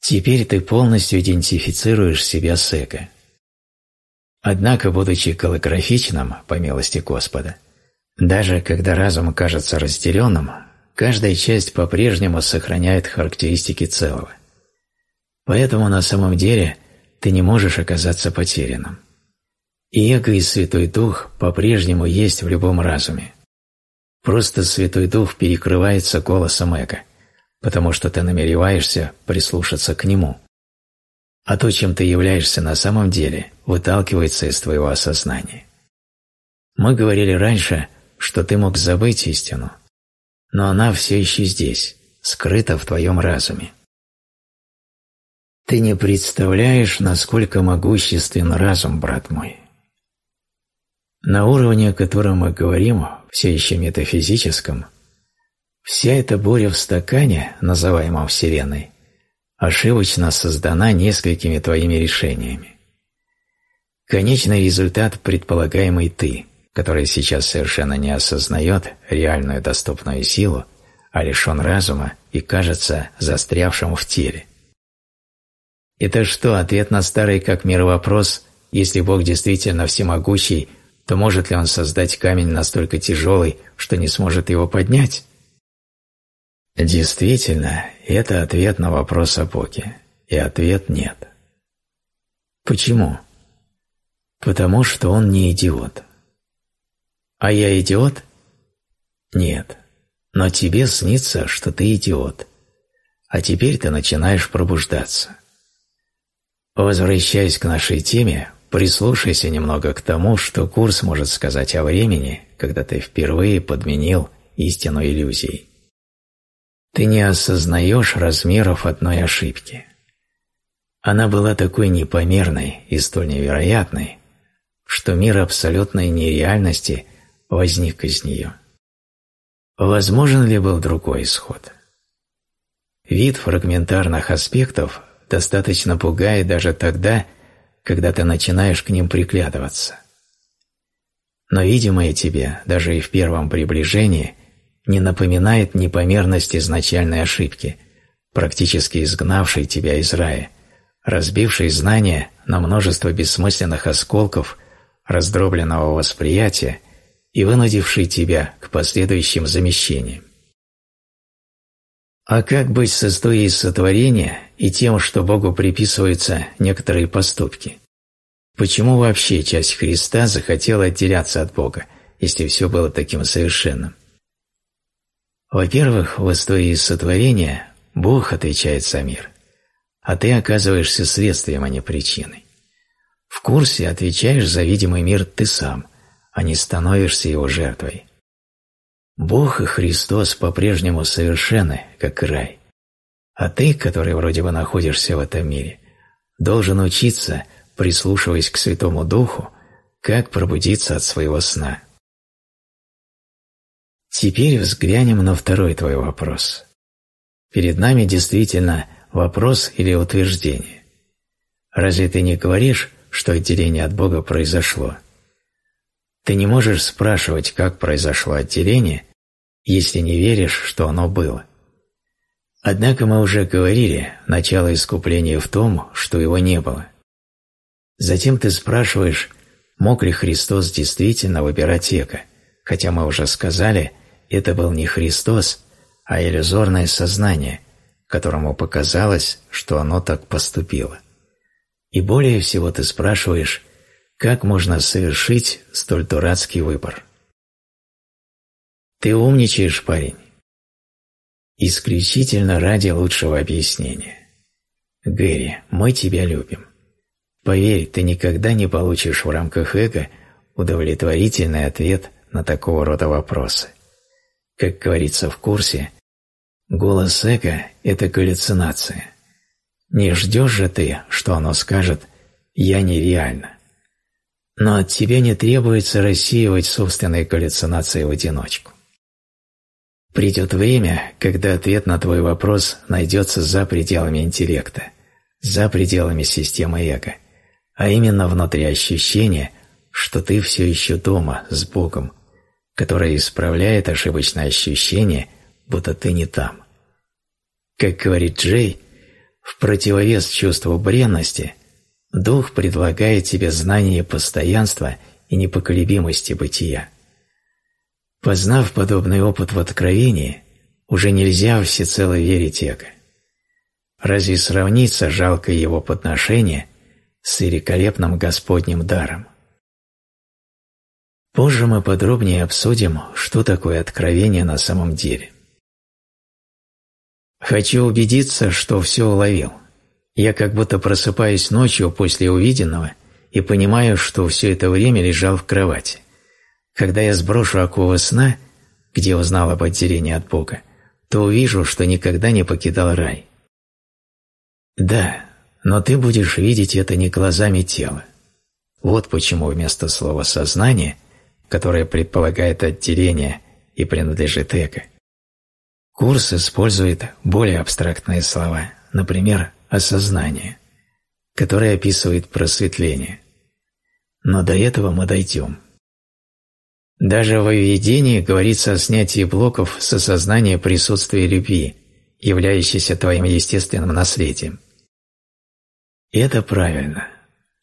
Теперь ты полностью идентифицируешь себя с эго. Однако, будучи каллиграфичным, по милости Господа, даже когда разум кажется разделенным, каждая часть по-прежнему сохраняет характеристики целого. Поэтому на самом деле ты не можешь оказаться потерянным. И эго и Святой Дух по-прежнему есть в любом разуме. Просто Святой Дух перекрывается голосом эго, потому что ты намереваешься прислушаться к нему. А то, чем ты являешься на самом деле, выталкивается из твоего осознания. Мы говорили раньше, что ты мог забыть истину, но она все еще здесь, скрыта в твоем разуме. Ты не представляешь, насколько могуществен разум, брат мой. На уровне, о котором мы говорим, все еще метафизическом, вся эта буря в стакане, называемом Вселенной, ошибочно создана несколькими твоими решениями. Конечный результат – предполагаемый ты, который сейчас совершенно не осознает реальную доступную силу, а лишен разума и кажется застрявшим в теле. Это что, ответ на старый как мир вопрос, если Бог действительно всемогущий, то может ли Он создать камень настолько тяжелый, что не сможет его поднять? Действительно, это ответ на вопрос о Боге, и ответ нет. Почему? Потому что он не идиот. А я идиот? Нет. Но тебе снится, что ты идиот. А теперь ты начинаешь пробуждаться. Возвращаясь к нашей теме, прислушайся немного к тому, что курс может сказать о времени, когда ты впервые подменил истину иллюзией. Ты не осознаешь размеров одной ошибки. Она была такой непомерной и столь невероятной, что мир абсолютной нереальности возник из нее. Возможен ли был другой исход? Вид фрагментарных аспектов достаточно пугает даже тогда, когда ты начинаешь к ним приглядываться. Но видимое тебе, даже и в первом приближении, не напоминает непомерность изначальной ошибки, практически изгнавшей тебя из рая, разбившей знания на множество бессмысленных осколков раздробленного восприятия и вынудившей тебя к последующим замещениям. А как быть с историей сотворения и тем, что Богу приписываются некоторые поступки? Почему вообще часть Христа захотела отделяться от Бога, если все было таким совершенным? Во-первых, в истории сотворения Бог отвечает за мир, а ты оказываешься следствием, а не причиной. В курсе отвечаешь за видимый мир ты сам, а не становишься его жертвой. Бог и Христос по-прежнему совершенны, как рай. А ты, который вроде бы находишься в этом мире, должен учиться, прислушиваясь к Святому Духу, как пробудиться от своего сна. Теперь взглянем на второй твой вопрос. Перед нами действительно вопрос или утверждение. Разве ты не говоришь, что отделение от Бога произошло? Ты не можешь спрашивать, как произошло отделение, если не веришь, что оно было. Однако мы уже говорили, начало искупления в том, что его не было. Затем ты спрашиваешь, мог ли Христос действительно выбирать эго, хотя мы уже сказали, это был не Христос, а иллюзорное сознание, которому показалось, что оно так поступило. И более всего ты спрашиваешь, как можно совершить столь дурацкий выбор. Ты умничаешь, парень. Исключительно ради лучшего объяснения. Гэри, мы тебя любим. Поверь, ты никогда не получишь в рамках эго удовлетворительный ответ на такого рода вопросы. Как говорится в курсе, голос эго – это галлюцинация. Не ждешь же ты, что оно скажет «я нереально». Но от тебя не требуется рассеивать собственные галлюцинации в одиночку. Придет время, когда ответ на твой вопрос найдется за пределами интеллекта, за пределами системы эго, а именно внутри ощущения, что ты все еще дома, с Богом, которое исправляет ошибочное ощущение, будто ты не там. Как говорит Джей, в противовес чувству бренности, Дух предлагает тебе знание постоянства и непоколебимости бытия. Познав подобный опыт в откровении, уже нельзя всецело верить эго. Разве сравнится жалкое его подношение с великолепным Господним даром? Позже мы подробнее обсудим, что такое откровение на самом деле. Хочу убедиться, что все уловил. Я как будто просыпаюсь ночью после увиденного и понимаю, что все это время лежал в кровати. Когда я сброшу оковы сна, где узнал об отделении от Бога, то увижу, что никогда не покидал рай. Да, но ты будешь видеть это не глазами тела. Вот почему вместо слова «сознание», которое предполагает отделение и принадлежит эго, курс использует более абстрактные слова, например, «осознание», которое описывает просветление. Но до этого мы дойдем. Даже в введении говорится о снятии блоков с осознания присутствия любви, являющейся твоим естественным наследием. Это правильно.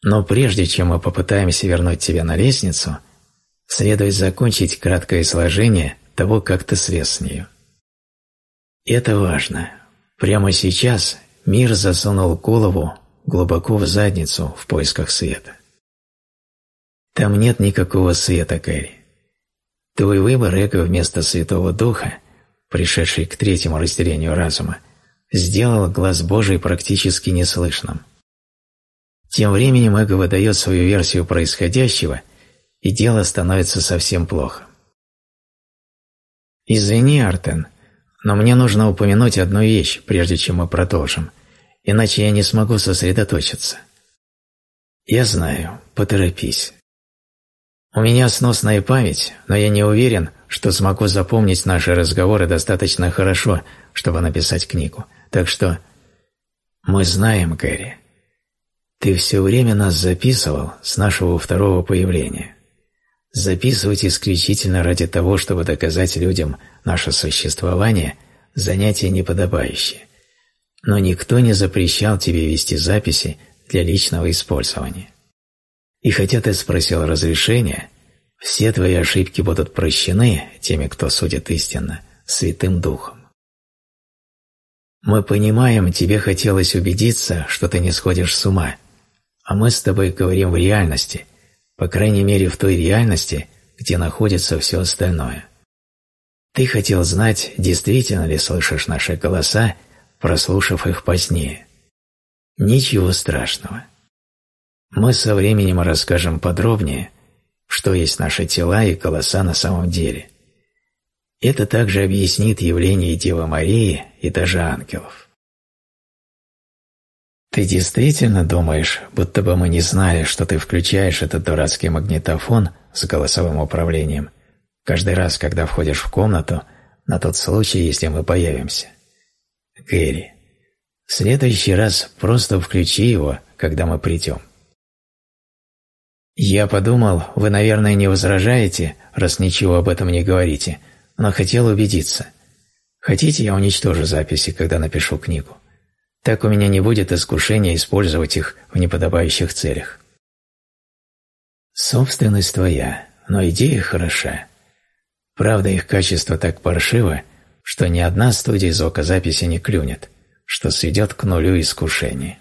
Но прежде чем мы попытаемся вернуть тебя на лестницу, следует закончить краткое сложение того, как ты слез с нее. Это важно. Прямо сейчас мир засунул голову глубоко в задницу в поисках света. Там нет никакого света, Кэрри. Твой выбор эго вместо Святого Духа, пришедший к третьему разделению разума, сделал глаз Божий практически неслышным. Тем временем эго выдает свою версию происходящего, и дело становится совсем плохо. Извини, Артен, но мне нужно упомянуть одну вещь, прежде чем мы продолжим, иначе я не смогу сосредоточиться. Я знаю, поторопись. У меня сносная память, но я не уверен, что смогу запомнить наши разговоры достаточно хорошо, чтобы написать книгу. Так что мы знаем, Гэри. Ты все время нас записывал с нашего второго появления. Записывать исключительно ради того, чтобы доказать людям наше существование – занятие неподобающее. Но никто не запрещал тебе вести записи для личного использования. И хотя ты спросил разрешения, все твои ошибки будут прощены теми, кто судит истинно, Святым Духом. Мы понимаем, тебе хотелось убедиться, что ты не сходишь с ума, а мы с тобой говорим в реальности, по крайней мере в той реальности, где находится все остальное. Ты хотел знать, действительно ли слышишь наши голоса, прослушав их позднее. Ничего страшного. Мы со временем расскажем подробнее, что есть наши тела и голоса на самом деле. Это также объяснит явление Девы Марии и даже ангелов. Ты действительно думаешь, будто бы мы не знали, что ты включаешь этот дурацкий магнитофон с голосовым управлением каждый раз, когда входишь в комнату, на тот случай, если мы появимся? Гэри, в следующий раз просто включи его, когда мы придем. Я подумал, вы, наверное, не возражаете, раз ничего об этом не говорите, но хотел убедиться. Хотите, я уничтожу записи, когда напишу книгу? Так у меня не будет искушения использовать их в неподобающих целях. Собственность твоя, но идея хороша. Правда, их качество так паршиво, что ни одна студия звукозаписи не клюнет, что сведет к нулю искушение.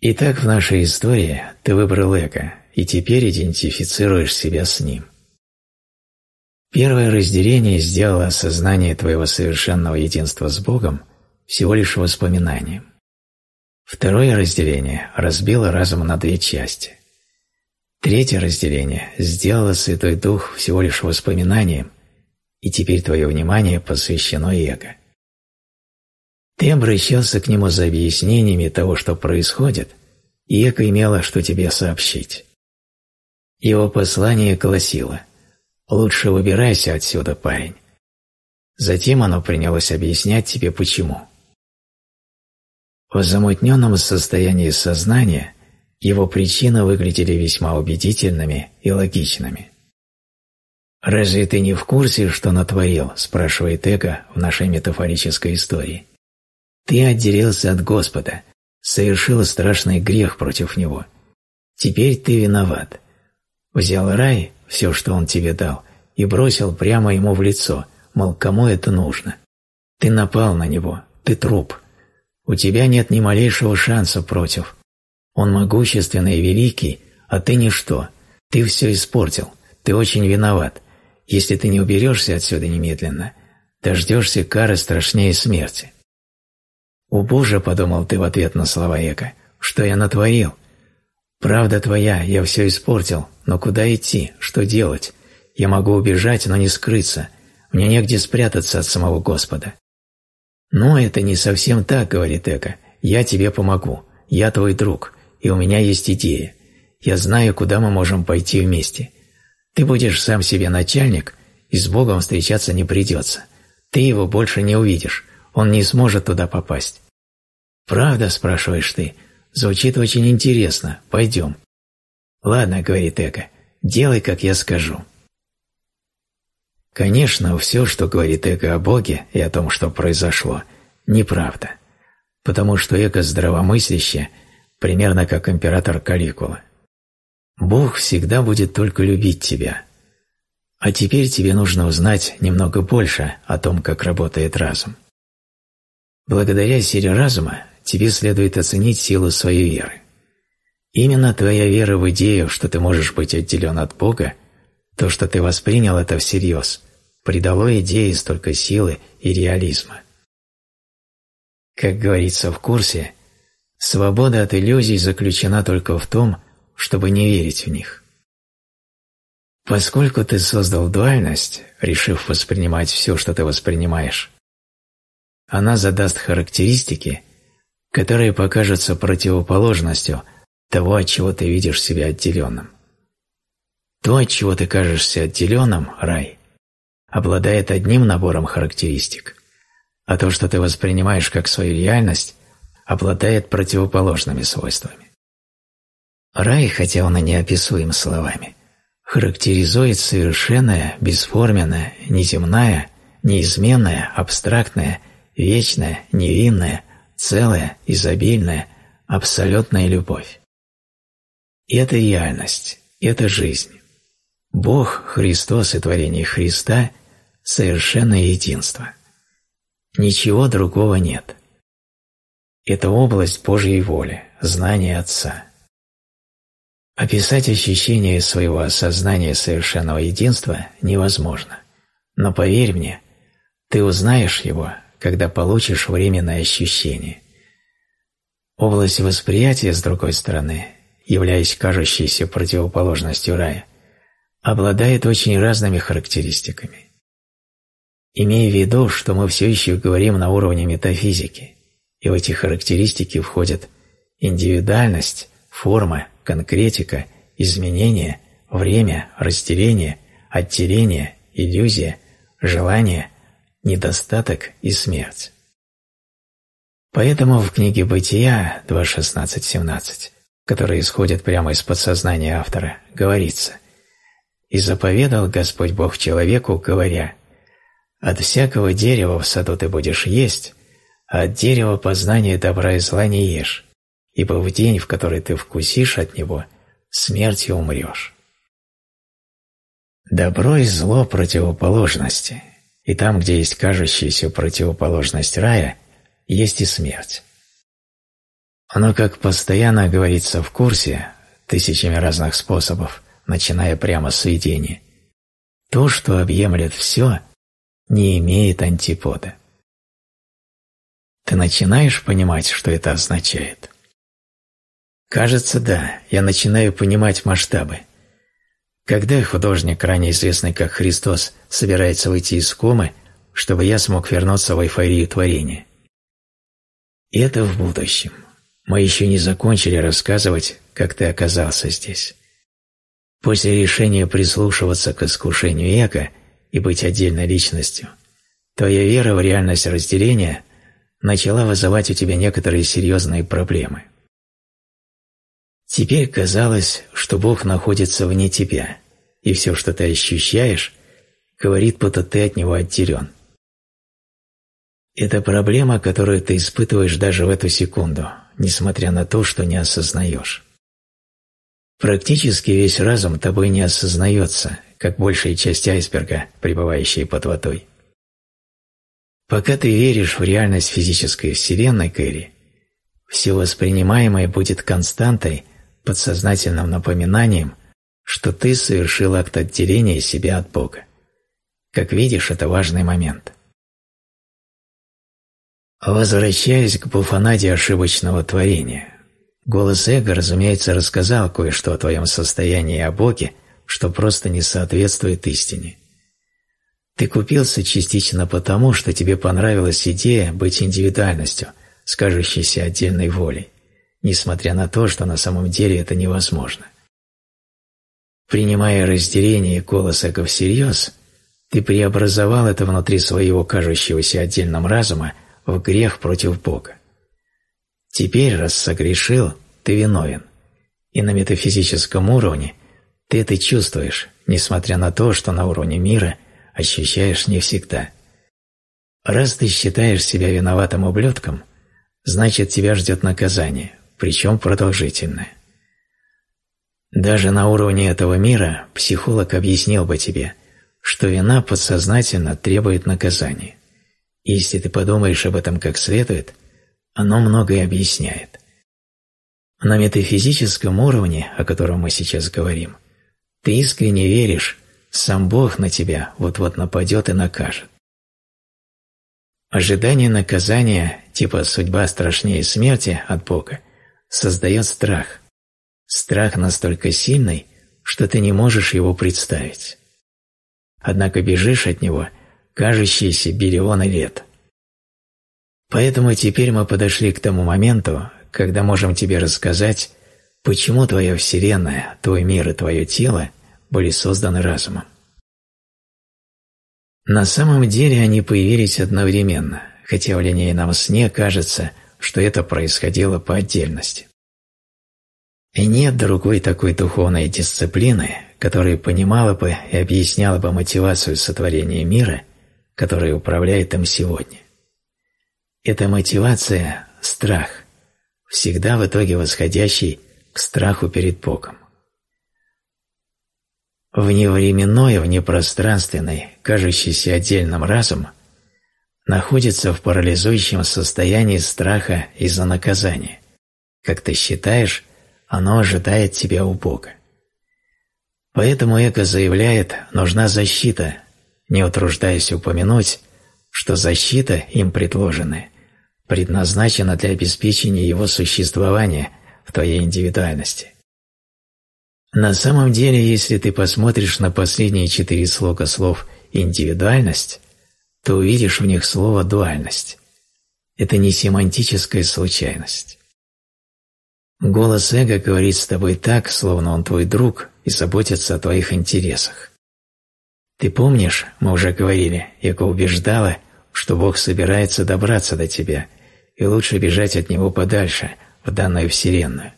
Итак, в нашей истории ты выбрал эго, и теперь идентифицируешь себя с ним. Первое разделение сделало осознание твоего совершенного единства с Богом всего лишь воспоминанием. Второе разделение разбило разум на две части. Третье разделение сделало Святой Дух всего лишь воспоминанием, и теперь твое внимание посвящено эго. Ты обращался к нему за объяснениями того, что происходит, и эго имело, что тебе сообщить. Его послание гласило «Лучше выбирайся отсюда, парень». Затем оно принялось объяснять тебе, почему. В замутненном состоянии сознания его причины выглядели весьма убедительными и логичными. «Разве ты не в курсе, что натворил?» – спрашивает Эго в нашей метафорической истории. «Ты отделился от Господа, совершил страшный грех против Него. Теперь ты виноват. Взял рай, все, что Он тебе дал, и бросил прямо Ему в лицо, мол, кому это нужно? Ты напал на Него, ты труп». У тебя нет ни малейшего шанса против. Он могущественный и великий, а ты ничто. Ты все испортил. Ты очень виноват. Если ты не уберешься отсюда немедленно, дождешься кары страшнее смерти. «О Боже!» – подумал ты в ответ на слова Эка. «Что я натворил? Правда твоя, я все испортил, но куда идти, что делать? Я могу убежать, но не скрыться. Мне негде спрятаться от самого Господа. «Но это не совсем так», — говорит Эко. «Я тебе помогу. Я твой друг, и у меня есть идея. Я знаю, куда мы можем пойти вместе. Ты будешь сам себе начальник, и с Богом встречаться не придется. Ты его больше не увидишь, он не сможет туда попасть». «Правда?» – спрашиваешь ты. «Звучит очень интересно. Пойдем». «Ладно», – говорит Эко, – «делай, как я скажу». Конечно, все, что говорит эго о Боге и о том, что произошло, неправда, потому что эго здравомыслящее, примерно как император Каликула. Бог всегда будет только любить тебя. А теперь тебе нужно узнать немного больше о том, как работает разум. Благодаря силе разума тебе следует оценить силу своей веры. Именно твоя вера в идею, что ты можешь быть отделен от Бога, то, что ты воспринял это всерьез, придало идее столько силы и реализма. Как говорится в курсе, свобода от иллюзий заключена только в том, чтобы не верить в них. Поскольку ты создал дуальность, решив воспринимать все, что ты воспринимаешь, она задаст характеристики, которые покажутся противоположностью того, от чего ты видишь себя отделенным. То, от чего ты кажешься отделенным, рай, обладает одним набором характеристик, а то, что ты воспринимаешь как свою реальность, обладает противоположными свойствами. Рай, хотя он и неописуем словами, характеризует совершенное, бесформенное, неземное, неизменное, абстрактное, вечное, невинное, целое, изобильное, абсолютная любовь. Это реальность, это жизнь. Бог, Христос и творение Христа – совершенное единство. Ничего другого нет. Это область Божьей воли, знания Отца. Описать ощущение своего осознания совершенного единства невозможно. Но поверь мне, ты узнаешь его, когда получишь временное ощущение. Область восприятия, с другой стороны, являясь кажущейся противоположностью рая, обладает очень разными характеристиками. Имея в виду, что мы все еще говорим на уровне метафизики, и в эти характеристики входят индивидуальность, форма, конкретика, изменение, время, разделение, отделение, иллюзия, желание, недостаток и смерть. Поэтому в книге «Бытия» 2.16.17, которая исходит прямо из подсознания автора, говорится «И заповедал Господь Бог человеку, говоря, «От всякого дерева в саду ты будешь есть, а от дерева познания добра и зла не ешь, ибо в день, в который ты вкусишь от него, смертью умрешь». Добро и зло – противоположности, и там, где есть кажущаяся противоположность рая – есть и смерть. Но, как постоянно говорится в курсе, тысячами разных способов, начиная прямо с видения, то, что объемлет все, не имеет антипода. Ты начинаешь понимать, что это означает? Кажется, да, я начинаю понимать масштабы. Когда художник, ранее известный как Христос, собирается выйти из комы, чтобы я смог вернуться в эйфорию творения? это в будущем. Мы еще не закончили рассказывать, как ты оказался здесь. После решения прислушиваться к искушению эго и быть отдельной личностью, твоя вера в реальность разделения начала вызывать у тебя некоторые серьезные проблемы. Теперь казалось, что Бог находится вне тебя, и все, что ты ощущаешь, говорит, будто ты от Него отделен. Это проблема, которую ты испытываешь даже в эту секунду, несмотря на то, что не осознаешь. Практически весь разум тобой не осознается, как большая часть айсберга, пребывающая под водой. Пока ты веришь в реальность физической вселенной, Кэрри, все воспринимаемое будет константой, подсознательным напоминанием, что ты совершил акт отделения себя от Бога. Как видишь, это важный момент – Возвращаясь к буфанаде ошибочного творения, голос эго, разумеется, рассказал кое-что о твоем состоянии и о Боге, что просто не соответствует истине. Ты купился частично потому, что тебе понравилась идея быть индивидуальностью, скажущейся отдельной волей, несмотря на то, что на самом деле это невозможно. Принимая разделение голос эго всерьез, ты преобразовал это внутри своего кажущегося отдельным разума в грех против Бога. Теперь, раз согрешил, ты виновен, и на метафизическом уровне ты это чувствуешь, несмотря на то, что на уровне мира ощущаешь не всегда. Раз ты считаешь себя виноватым ублюдком, значит тебя ждет наказание, причем продолжительное. Даже на уровне этого мира психолог объяснил бы тебе, что вина подсознательно требует наказания. Если ты подумаешь об этом как следует, оно многое объясняет. На метафизическом уровне, о котором мы сейчас говорим, ты искренне веришь, сам Бог на тебя вот-вот нападет и накажет. Ожидание наказания, типа «судьба страшнее смерти» от Бога, создает страх. Страх настолько сильный, что ты не можешь его представить. Однако бежишь от него – кажущиеся биллионы лет. Поэтому теперь мы подошли к тому моменту, когда можем тебе рассказать, почему твоя Вселенная, твой мир и твое тело были созданы разумом. На самом деле они появились одновременно, хотя в линейном сне кажется, что это происходило по отдельности. И нет другой такой духовной дисциплины, которая понимала бы и объясняла бы мотивацию сотворения мира который управляет им сегодня. Эта мотивация – страх, всегда в итоге восходящий к страху перед Богом. Вневременной, внепространственный, кажущийся отдельным разум находится в парализующем состоянии страха из-за наказания. Как ты считаешь, оно ожидает тебя у Бога. Поэтому эго заявляет, нужна защита, не утруждаясь упомянуть, что защита, им предложенная, предназначена для обеспечения его существования в твоей индивидуальности. На самом деле, если ты посмотришь на последние четыре слога слов «индивидуальность», то увидишь в них слово «дуальность». Это не семантическая случайность. Голос эго говорит с тобой так, словно он твой друг и заботится о твоих интересах. Ты помнишь, мы уже говорили, эго убеждала, что Бог собирается добраться до тебя, и лучше бежать от Него подальше, в данную Вселенную.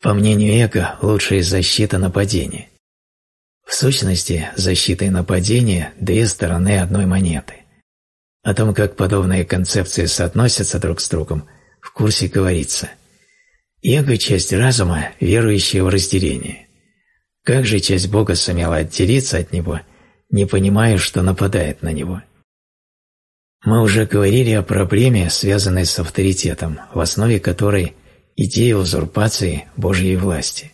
По мнению эго, лучшая защита нападения. В сущности, защита и нападение – две стороны одной монеты. О том, как подобные концепции соотносятся друг с другом, в курсе говорится – Эго – часть разума, верующая в разделение. Как же часть Бога сумела отделиться от него, не понимая, что нападает на него? Мы уже говорили о проблеме, связанной с авторитетом, в основе которой идея узурпации Божьей власти.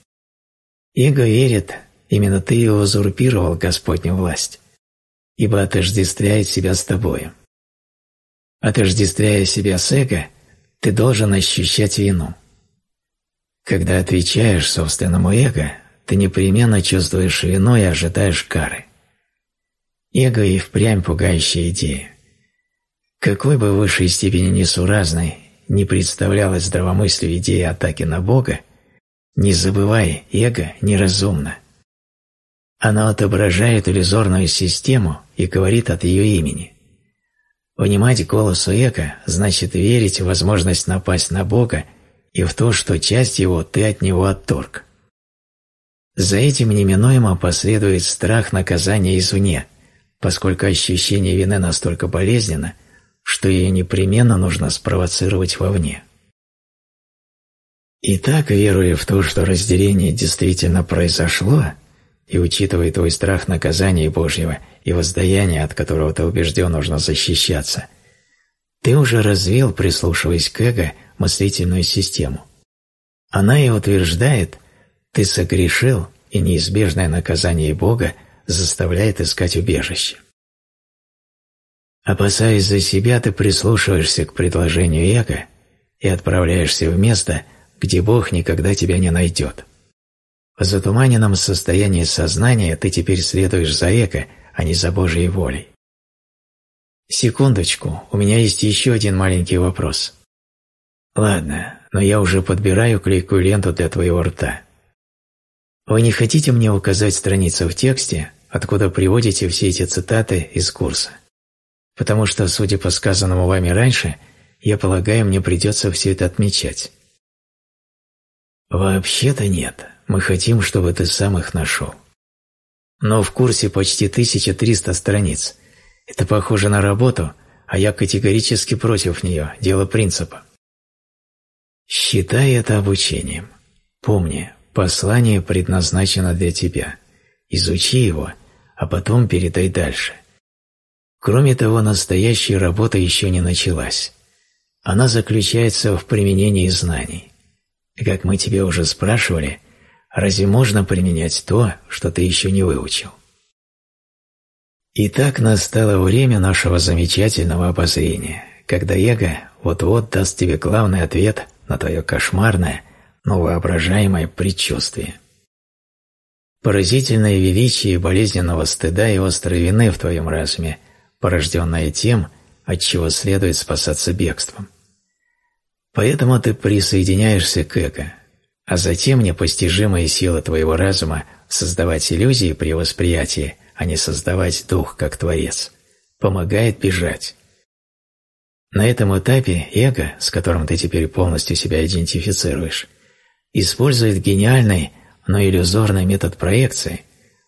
Эго верит, именно ты и узурпировал Господню власть, ибо отождествляет себя с тобою. Отождествляя себя с эго, ты должен ощущать вину – когда отвечаешь собственному эго, ты непременно чувствуешь вину и ожидаешь кары. Эго и впрямь пугающая идея. Какой бы высшей степени несуразной не представлялась здравомыслию идея атаки на Бога, не забывай, эго неразумно. Оно отображает иллюзорную систему и говорит от ее имени. Внимать голосу эго значит верить в возможность напасть на Бога и в то, что часть его ты от него отторг. За этим неминуемо последует страх наказания извне, поскольку ощущение вины настолько болезненно, что ее непременно нужно спровоцировать вовне. Итак, веруя в то, что разделение действительно произошло, и учитывая твой страх наказания Божьего и воздаяния, от которого ты убежден нужно защищаться, ты уже развил, прислушиваясь к эго, мыслительную систему. Она и утверждает, ты согрешил, и неизбежное наказание Бога заставляет искать убежище. Опасаясь за себя, ты прислушиваешься к предложению эго и отправляешься в место, где Бог никогда тебя не найдет. В затуманенном состоянии сознания ты теперь следуешь за эго, а не за Божьей волей. Секундочку, у меня есть еще один маленький вопрос. Ладно, но я уже подбираю клейкую ленту для твоего рта. Вы не хотите мне указать страницу в тексте, откуда приводите все эти цитаты из курса? Потому что, судя по сказанному вами раньше, я полагаю, мне придется все это отмечать. Вообще-то нет. Мы хотим, чтобы ты сам их нашел. Но в курсе почти 1300 страниц. Это похоже на работу, а я категорически против нее, дело принципа. Считай это обучением. Помни, послание предназначено для тебя. Изучи его, а потом передай дальше. Кроме того, настоящая работа еще не началась. Она заключается в применении знаний. И как мы тебе уже спрашивали, разве можно применять то, что ты еще не выучил? Итак, настало время нашего замечательного обозрения, когда эго вот-вот даст тебе главный ответ на твое кошмарное, но воображаемое предчувствие. Поразительное величие болезненного стыда и острой вины в твоем разуме, порожденное тем, от чего следует спасаться бегством. Поэтому ты присоединяешься к эго, а затем непостижимая сила твоего разума создавать иллюзии при восприятии, а не создавать дух как творец, помогает бежать. На этом этапе эго, с которым ты теперь полностью себя идентифицируешь, использует гениальный, но иллюзорный метод проекции,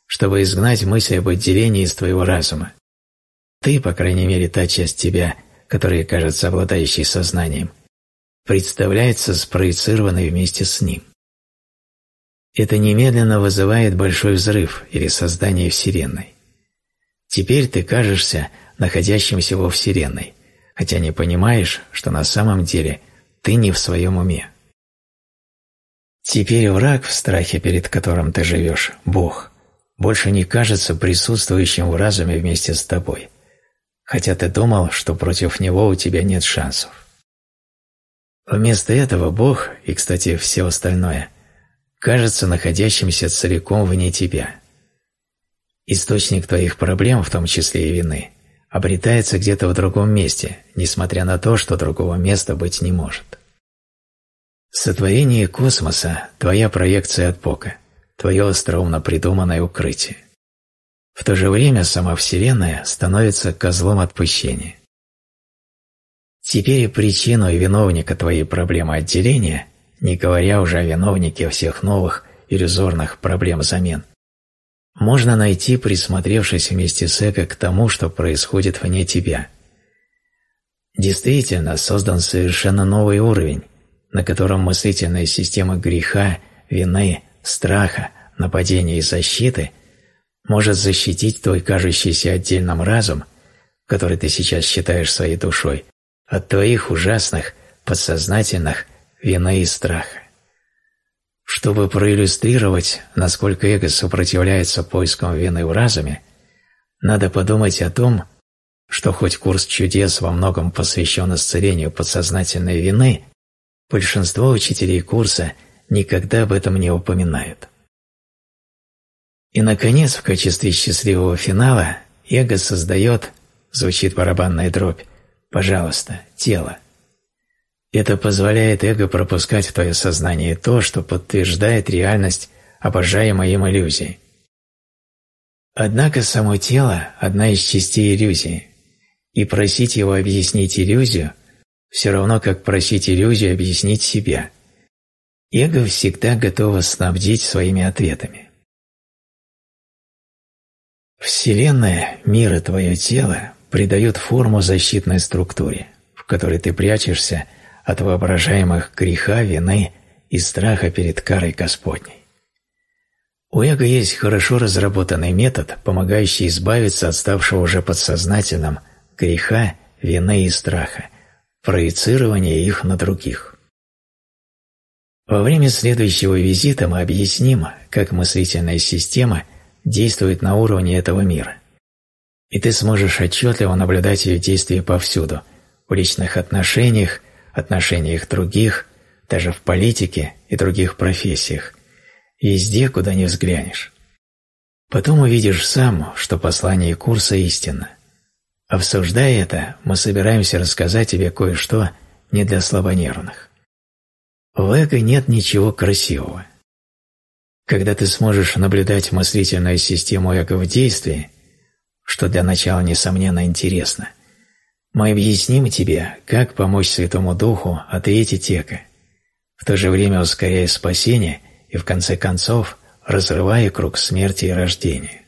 чтобы изгнать мысль об отделении из твоего разума. Ты, по крайней мере, та часть тебя, которая кажется обладающей сознанием, представляется спроецированной вместе с ним. Это немедленно вызывает большой взрыв или создание Вселенной. Теперь ты кажешься находящимся во Вселенной, хотя не понимаешь, что на самом деле ты не в своем уме. Теперь враг, в страхе перед которым ты живешь, Бог, больше не кажется присутствующим в разуме вместе с тобой, хотя ты думал, что против него у тебя нет шансов. Вместо этого Бог, и, кстати, все остальное, кажется находящимся целиком вне тебя. Источник твоих проблем, в том числе и вины, обретается где-то в другом месте, несмотря на то, что другого места быть не может. Сотворение космоса – твоя проекция от Бога, твое остроумно придуманное укрытие. В то же время сама Вселенная становится козлом отпущения. Теперь причину и виновника твоей проблемы отделения, не говоря уже о виновнике всех новых иллюзорных проблем замен, можно найти, присмотревшись вместе с эго к тому, что происходит вне тебя. Действительно, создан совершенно новый уровень, на котором мыслительная система греха, вины, страха, нападения и защиты – может защитить твой кажущийся отдельным разум, который ты сейчас считаешь своей душой, от твоих ужасных, подсознательных вины и страха. Чтобы проиллюстрировать, насколько эго сопротивляется поискам вины в разуме, надо подумать о том, что хоть курс чудес во многом посвящен исцелению подсознательной вины, большинство учителей курса никогда об этом не упоминают. И, наконец, в качестве счастливого финала эго создает, звучит барабанная дробь, пожалуйста, тело. Это позволяет эго пропускать в твое сознание то, что подтверждает реальность обожаемой им иллюзии. Однако само тело – одна из частей иллюзии, и просить его объяснить иллюзию – все равно, как просить иллюзию объяснить себя. Эго всегда готово снабдить своими ответами. Вселенная, мир и твое тело придают форму защитной структуре, в которой ты прячешься от воображаемых греха, вины и страха перед карой Господней. У эго есть хорошо разработанный метод, помогающий избавиться от ставшего уже подсознательным греха, вины и страха, проецирования их на других. Во время следующего визита мы объясним, как мыслительная система – действует на уровне этого мира. И ты сможешь отчетливо наблюдать ее действия повсюду – в личных отношениях, отношениях других, даже в политике и других профессиях, везде, куда ни взглянешь. Потом увидишь сам, что послание курса истинно. Обсуждая это, мы собираемся рассказать тебе кое-что не для слабонервных. В эго нет ничего красивого. Когда ты сможешь наблюдать мыслительную систему эго в действии, что для начала, несомненно, интересно, мы объясним тебе, как помочь Святому Духу ответить эго, в то же время ускоряя спасение и, в конце концов, разрывая круг смерти и рождения.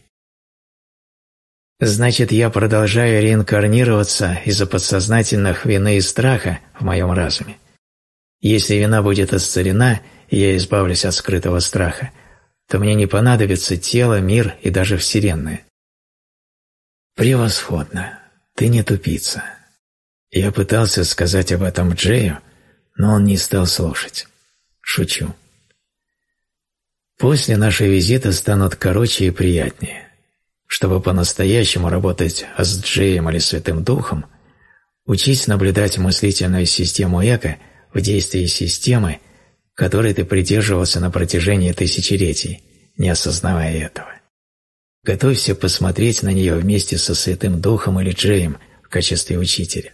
Значит, я продолжаю реинкарнироваться из-за подсознательных вины и страха в моем разуме. Если вина будет исцелена, и я избавлюсь от скрытого страха, то мне не понадобится тело, мир и даже Вселенная. Превосходно. Ты не тупица. Я пытался сказать об этом Джею, но он не стал слушать. Шучу. После нашей визита станут короче и приятнее. Чтобы по-настоящему работать с Джеем или Святым Духом, учись наблюдать мыслительную систему эго в действии системы которой ты придерживался на протяжении тысячелетий, не осознавая этого. Готовься посмотреть на нее вместе со Святым Духом или Джеем в качестве учителя.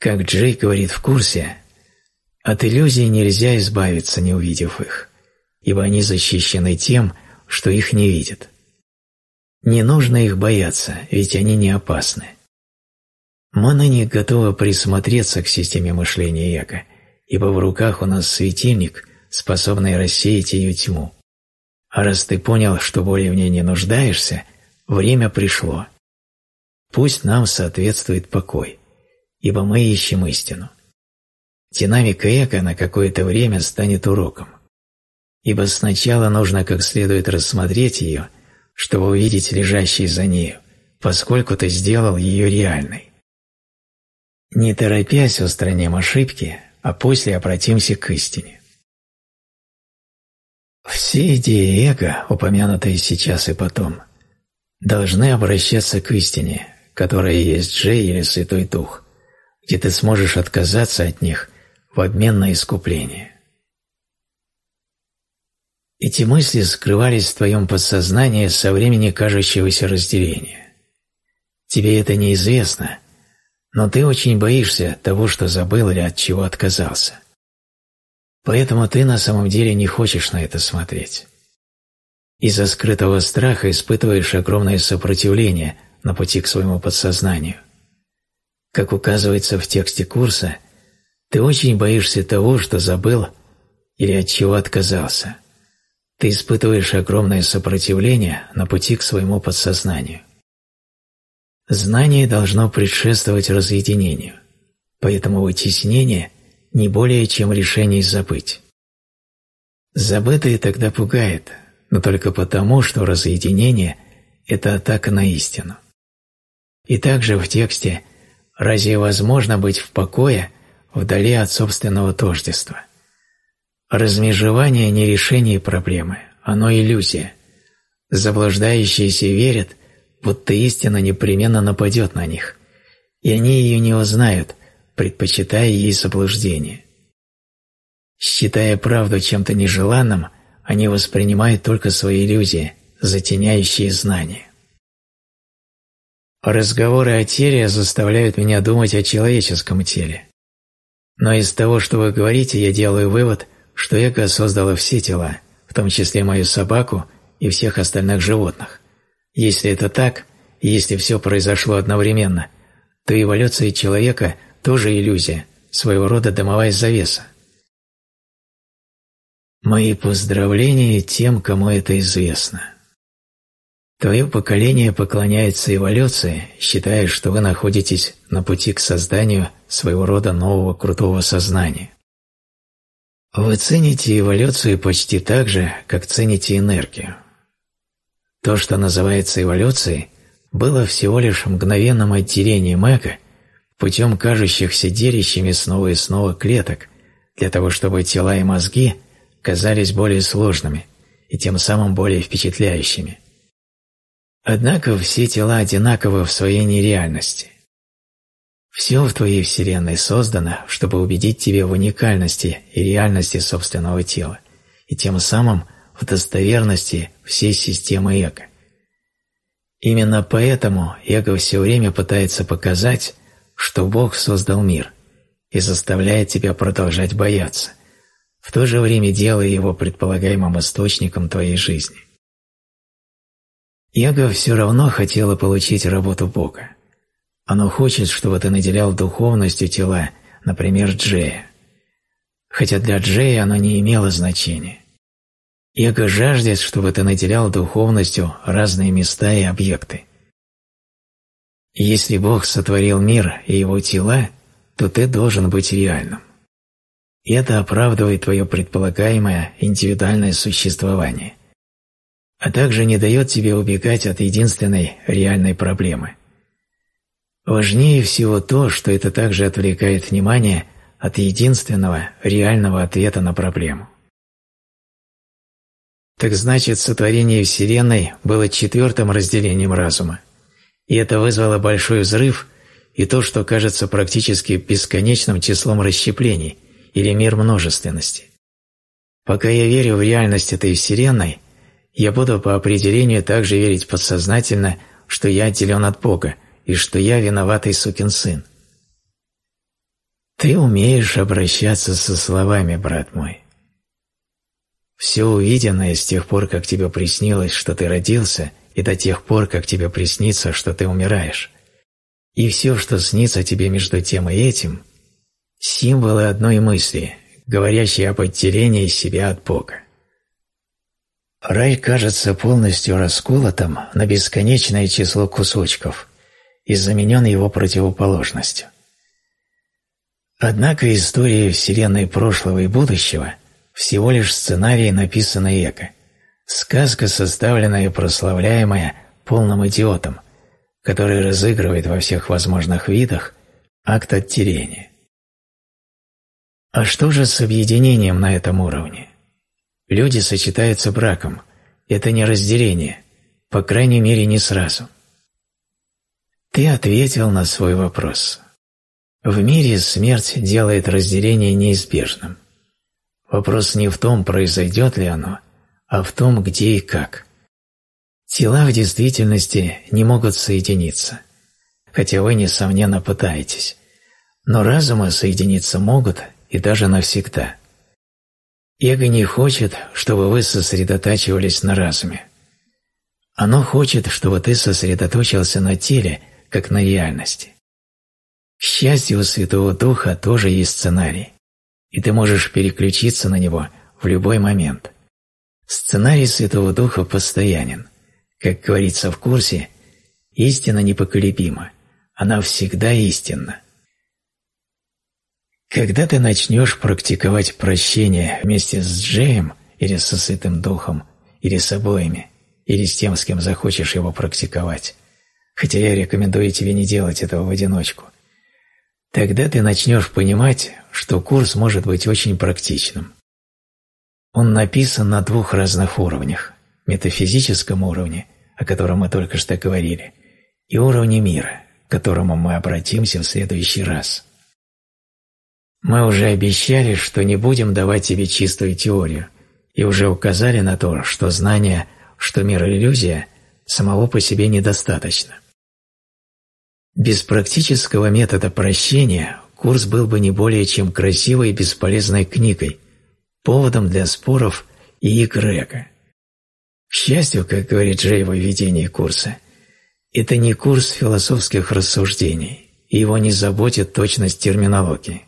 Как Джей говорит в курсе, от иллюзий нельзя избавиться, не увидев их, ибо они защищены тем, что их не видят. Не нужно их бояться, ведь они не опасны. Мы ныне готовы присмотреться к системе мышления эго ибо в руках у нас светильник, способный рассеять ее тьму. А раз ты понял, что более в ней не нуждаешься, время пришло. Пусть нам соответствует покой, ибо мы ищем истину. Динамика эго на какое-то время станет уроком, ибо сначала нужно как следует рассмотреть ее, чтобы увидеть лежащий за нею, поскольку ты сделал ее реальной. Не торопясь устраним ошибки, а после обратимся к истине. Все идеи эго, упомянутые сейчас и потом, должны обращаться к истине, которая есть Джей или Святой Дух, где ты сможешь отказаться от них в обмен на искупление. Эти мысли скрывались в твоем подсознании со времени кажущегося разделения.
Тебе это неизвестно, но ты очень боишься того, что забыл или от чего отказался. Поэтому ты на самом деле не хочешь на это смотреть. Из-за скрытого страха испытываешь огромное сопротивление на пути к своему подсознанию. Как указывается в тексте курса, ты очень боишься того, что забыл или от чего отказался. Ты испытываешь огромное сопротивление на пути к своему подсознанию. Знание должно предшествовать разъединению, поэтому вытеснение не более чем решение забыть. Забытое тогда пугает, но только потому, что разъединение – это атака на истину. И также в тексте «Разве возможно быть в покое вдали от собственного тождества?» Размежевание не решение проблемы, оно иллюзия. Заблуждающиеся верят, будто истина непременно нападет на них, и они ее не узнают, предпочитая ей заблуждение. Считая правду чем-то нежеланным, они воспринимают только свои иллюзии, затеняющие знания. Разговоры о теле заставляют меня думать о человеческом теле. Но из того, что вы говорите, я делаю вывод, что эго создало все тела, в том числе мою собаку и всех остальных животных. Если это так, если все произошло одновременно, то эволюция человека тоже иллюзия, своего рода домовая завеса. Мои поздравления тем, кому это известно. Твое поколение поклоняется эволюции, считая, что вы находитесь на пути к созданию своего рода нового крутого сознания. Вы цените эволюцию почти так же, как цените энергию. То, что называется эволюцией, было всего лишь мгновенным отделением эго путем кажущихся делящими снова и снова клеток, для того чтобы тела и мозги казались более сложными и тем самым более впечатляющими. Однако все тела одинаковы в своей нереальности. Все в твоей Вселенной создано, чтобы убедить тебя в уникальности и реальности собственного тела, и тем самым в достоверности всей системы эго. Именно поэтому эго все время пытается показать, что Бог создал мир и заставляет тебя продолжать бояться, в то же время делая его предполагаемым источником твоей жизни. Эго все равно хотело получить работу Бога. Оно хочет, чтобы ты наделял духовностью тела, например, Джея. Хотя для Джея оно не имело значения. Эго жаждет, чтобы ты наделял духовностью разные места и объекты. Если Бог сотворил мир и его тела, то ты должен быть реальным. Это оправдывает твое предполагаемое индивидуальное существование, а также не дает тебе убегать от единственной реальной проблемы. Важнее всего то, что это также отвлекает внимание от единственного реального ответа на проблему. Так значит, сотворение Вселенной было четвертым разделением разума, и это вызвало большой взрыв и то, что кажется практически бесконечным числом расщеплений или мир множественности. Пока я верю в реальность этой Вселенной, я буду по определению также верить подсознательно, что я отделен от Бога и что я виноватый сукин сын. Ты умеешь обращаться со словами, брат мой. Все увиденное с тех пор, как тебе приснилось, что ты родился, и до тех пор, как тебе приснится, что ты умираешь. И все, что снится тебе между тем и этим, символы одной мысли, говорящие об отделении себя от Бога. Рай кажется полностью расколотым на бесконечное число кусочков и заменен его противоположностью. Однако история Вселенной прошлого и будущего всего лишь сценарий, написанный эго, сказка, составленная и прославляемая полным идиотом, который разыгрывает во всех возможных видах акт оттерения. А что же с объединением на этом уровне? Люди сочетаются браком. Это не разделение, по крайней мере не сразу. Ты ответил на свой вопрос. В мире смерть делает разделение неизбежным. Вопрос не в том, произойдет ли оно, а в том, где и как. Тела в действительности не могут соединиться. хотя вы, несомненно, пытаетесь. Но разумы соединиться могут и даже навсегда. Эго не хочет, чтобы вы сосредотачивались на разуме. Оно хочет, чтобы ты сосредоточился на теле, как на реальности. К счастью, у Святого Духа тоже есть сценарий, и ты можешь переключиться на него в любой момент. Сценарий Святого Духа постоянен. Как говорится в курсе, истина непоколебима, она всегда истинна. Когда ты начнешь практиковать прощение вместе с Джеем или со Святым Духом, или с обоими, или с тем, с кем захочешь его практиковать, хотя я рекомендую тебе не делать этого в одиночку, тогда ты начнешь понимать, что курс может быть очень практичным. Он написан на двух разных уровнях – метафизическом уровне, о котором мы только что говорили, и уровне мира, к которому мы обратимся в следующий раз. Мы уже обещали, что не будем давать тебе чистую теорию, и уже указали на то, что знание – что мир – иллюзия, самого по себе недостаточно. Без практического метода прощения курс был бы не более чем красивой и бесполезной книгой, поводом для споров и игр эго. К счастью, как говорит Джей в введении курса, это не курс философских рассуждений, и его не заботит точность терминологии.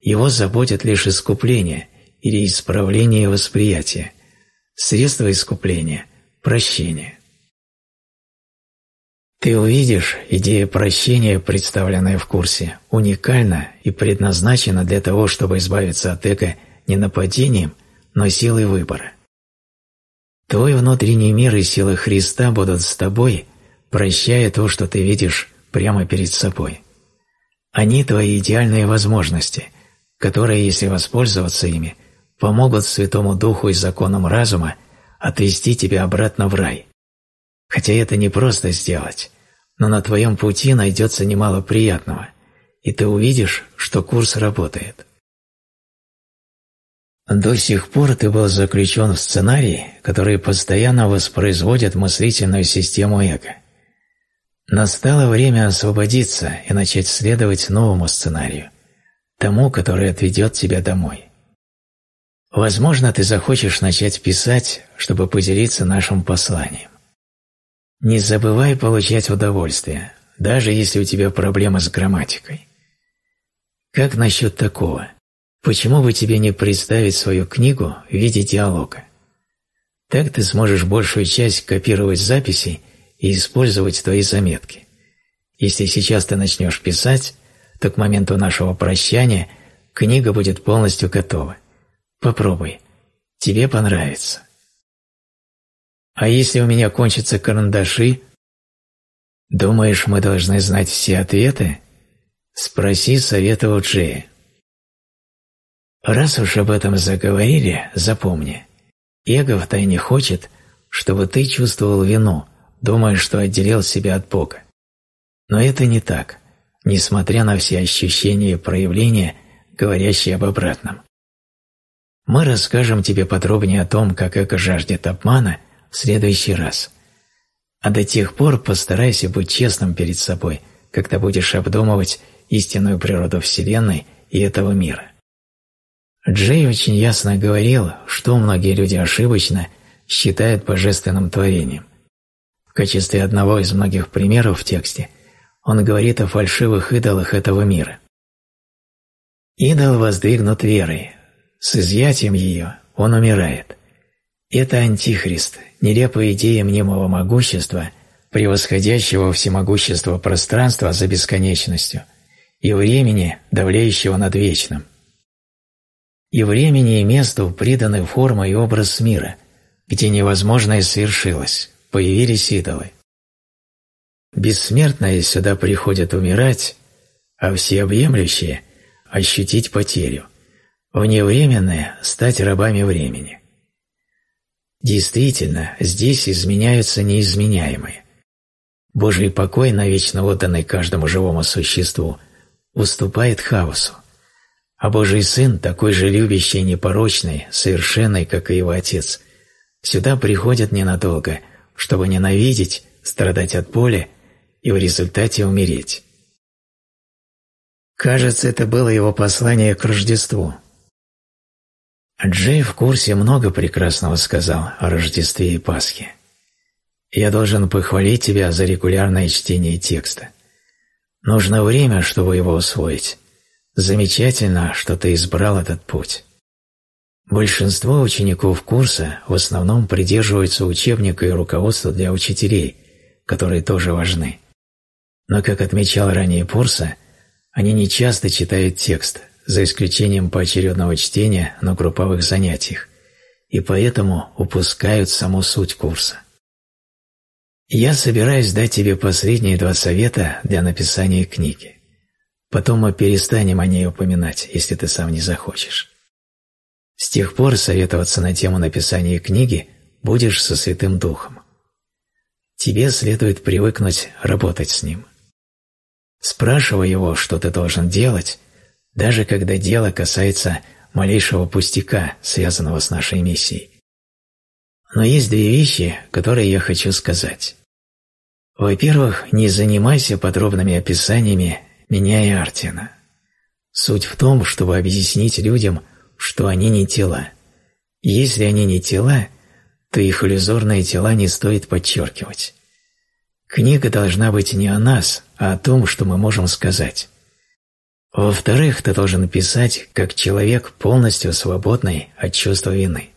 Его заботит лишь искупление или исправление восприятия, средство искупления – Прощение. Ты увидишь, идея прощения, представленная в курсе, уникальна и предназначена для того, чтобы избавиться от эго не нападением, но силой выбора. Твой внутренний мир и сила Христа будут с тобой, прощая то, что ты видишь прямо перед собой. Они твои идеальные возможности, которые, если воспользоваться ими, помогут Святому Духу и законам разума отвести тебя обратно в рай. Хотя это не просто сделать, но на твоем пути найдется немало приятного, и ты увидишь, что курс работает. До сих пор ты был заключен в сценарии, который постоянно воспроизводит мыслительную систему эго. Настало время освободиться и начать следовать новому сценарию, тому, который отведет тебя домой. Возможно, ты захочешь начать писать, чтобы поделиться нашим посланием. Не забывай получать удовольствие, даже если у тебя проблемы с грамматикой. Как насчет такого? Почему бы тебе не представить свою книгу в виде диалога? Так ты сможешь большую часть копировать записи и использовать твои заметки. Если сейчас ты начнешь писать, то к моменту нашего прощания книга будет полностью готова. Попробуй. Тебе понравится. А если у меня кончатся карандаши? Думаешь, мы должны знать все ответы? Спроси совета у Джея. Раз уж об этом заговорили, запомни. Эго втайне хочет, чтобы ты чувствовал вину, думая, что отделил себя от Бога. Но это не так, несмотря на все ощущения и проявления, говорящие об обратном. Мы расскажем тебе подробнее о том, как эго жаждет обмана в следующий раз. А до тех пор постарайся быть честным перед собой, когда будешь обдумывать истинную природу Вселенной и этого мира. Джей очень ясно говорил, что многие люди ошибочно считают божественным творением. В качестве одного из многих примеров в тексте он говорит о фальшивых идолах этого мира. Идол воздвигнут верой, с изъятием ее он умирает. Это антихрист, нелепая идея мнимого могущества, превосходящего всемогущество пространства за бесконечностью, и времени, давляющего над вечным. И времени и месту приданы форма и образ мира, где невозможное свершилось, появились идолы. Бессмертные сюда приходят умирать, а всеобъемлющие – ощутить потерю – Вневременное – стать рабами времени. Действительно, здесь изменяются неизменяемые. Божий покой, навечно отданный каждому живому существу, уступает хаосу. А Божий Сын, такой же любящий и непорочный, совершенный, как и его Отец, сюда приходит ненадолго, чтобы ненавидеть, страдать от боли и в результате умереть. Кажется, это было его послание к Рождеству. Джей в курсе много прекрасного сказал о Рождестве и Пасхе. Я должен похвалить тебя за регулярное чтение текста. Нужно время, чтобы его усвоить. Замечательно, что ты избрал этот путь. Большинство учеников курса в основном придерживаются учебника и руководства для учителей, которые тоже важны. Но, как отмечал ранее Пурса, они не часто читают текст, за исключением поочередного чтения на групповых занятиях, и поэтому упускают саму суть курса. Я собираюсь дать тебе последние два совета для написания книги. Потом мы перестанем о ней упоминать, если ты сам не захочешь. С тех пор советоваться на тему написания книги будешь со Святым Духом. Тебе следует привыкнуть работать с Ним. Спрашивай Его, что ты должен делать, даже когда дело касается малейшего пустяка, связанного с нашей миссией. Но есть две вещи, которые я хочу сказать. Во-первых, не занимайся подробными описаниями меня и Артина. Суть в том, чтобы объяснить людям – что они не тела. если они не тела, то их иллюзорные тела не стоит подчеркивать. Книга должна быть не о нас, а о том, что мы можем сказать. Во-вторых, ты должен писать как человек, полностью свободный от чувства вины.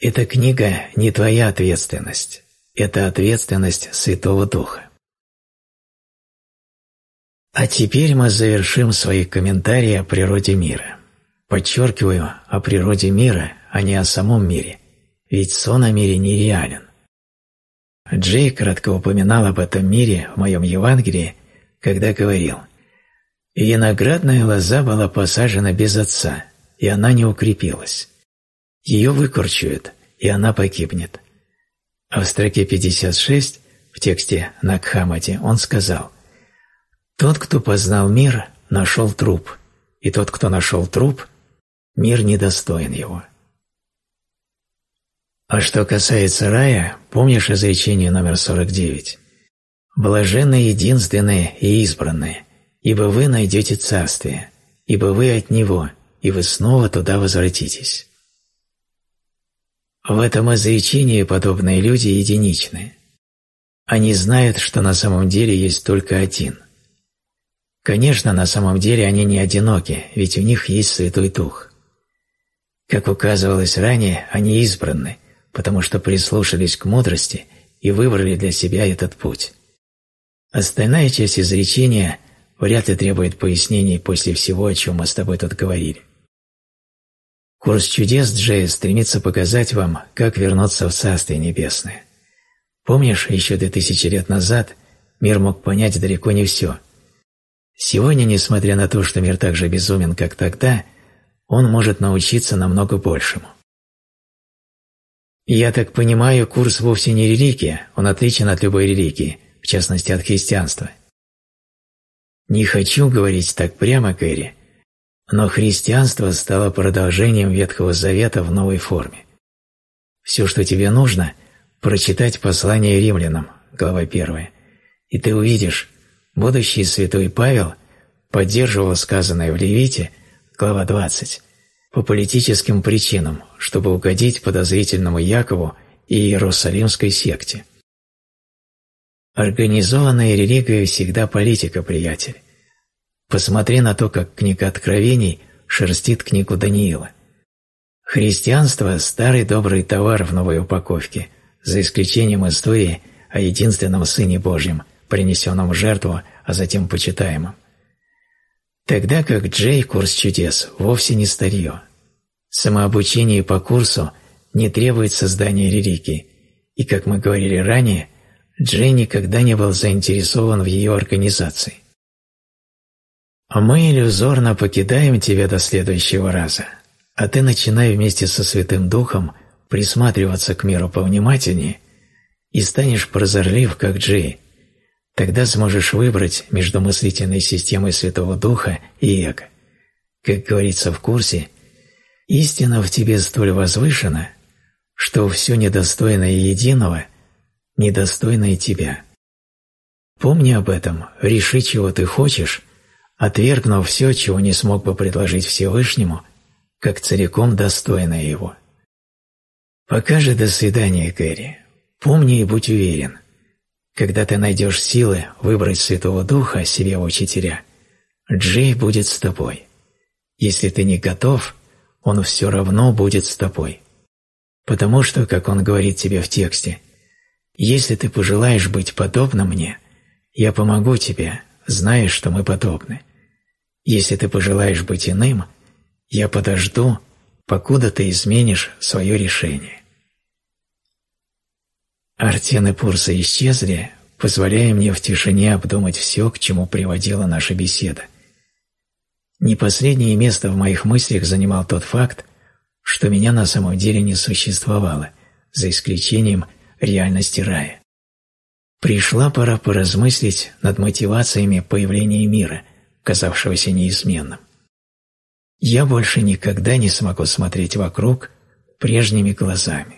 Эта книга не твоя ответственность, это ответственность Святого Духа. А теперь мы завершим свои комментарии о природе мира. Подчеркиваю о природе мира, а не о самом мире, ведь сон о мире нереален. Джей кратко упоминал об этом мире в моем Евангелии, когда говорил «Виноградная лоза была посажена без отца, и она не укрепилась. Ее выкорчуют, и она погибнет». А в строке 56 в тексте Накхамати он сказал «Тот, кто познал мир, нашел труп, и тот, кто нашел труп, Мир недостоин его. А что касается рая, помнишь изречение номер 49? «Блаженны единственные и избранные, ибо вы найдете царствие, ибо вы от него, и вы снова туда возвратитесь». В этом изречении подобные люди единичны. Они знают, что на самом деле есть только один. Конечно, на самом деле они не одиноки, ведь у них есть Святой Дух. Как указывалось ранее, они избраны, потому что прислушались к мудрости и выбрали для себя этот путь. Остальная часть изречения вряд ли требует пояснений после всего, о чем мы с тобой тут говорили. Курс чудес Джея стремится показать вам, как вернуться в Царствие Небесное. Помнишь, еще две тысячи лет назад мир мог понять далеко не все. Сегодня, несмотря на то, что мир так же безумен, как тогда – он может научиться намного большему. Я так понимаю, курс вовсе не религия, он отличен от любой религии, в частности от христианства. Не хочу говорить так прямо, Кэрри, но христианство стало продолжением Ветхого Завета в новой форме. Все, что тебе нужно, прочитать послание римлянам, глава 1, и ты увидишь, будущий святой Павел поддерживал сказанное в Левите – глава 20, по политическим причинам, чтобы угодить подозрительному Якову и Иерусалимской секте. Организованная религия всегда политика, приятель. Посмотри на то, как книга Откровений шерстит книгу Даниила. Христианство – старый добрый товар в новой упаковке, за исключением истории о единственном Сыне Божьем, принесенном в жертву, а затем почитаемом. Тогда как Джей курс чудес вовсе не старье. Самообучение по курсу не требует создания религии, и, как мы говорили ранее, Джей никогда не был заинтересован в ее организации. А мы иллюзорно покидаем тебя до следующего раза, а ты начинай вместе со Святым Духом присматриваться к миру повнимательнее и станешь прозорлив, как Джей – Тогда сможешь выбрать между мыслительной системой Святого Духа и эго. Как говорится в курсе, истина в тебе столь возвышена, что все недостойное единого недостойное тебя. Помни об этом, реши, чего ты хочешь, отвергнув все, чего не смог бы предложить Всевышнему, как целиком достойное его. Пока же до свидания, Кэрри. Помни и будь уверен. Когда ты найдешь силы выбрать Святого Духа себе учителя, Джей будет с тобой. Если ты не готов, он все равно будет с тобой. Потому что, как он говорит тебе в тексте, «Если ты пожелаешь быть подобным мне, я помогу тебе, зная, что мы подобны. Если ты пожелаешь быть иным, я подожду, покуда ты изменишь свое решение». Артен и Пурса исчезли, позволяя мне в тишине обдумать все, к чему приводила наша беседа – не последнее место в моих мыслях занимал тот факт, что меня на самом деле не существовало, за исключением реальности рая. Пришла пора поразмыслить над мотивациями появления мира, казавшегося неизменным. Я больше никогда не смогу смотреть вокруг прежними глазами.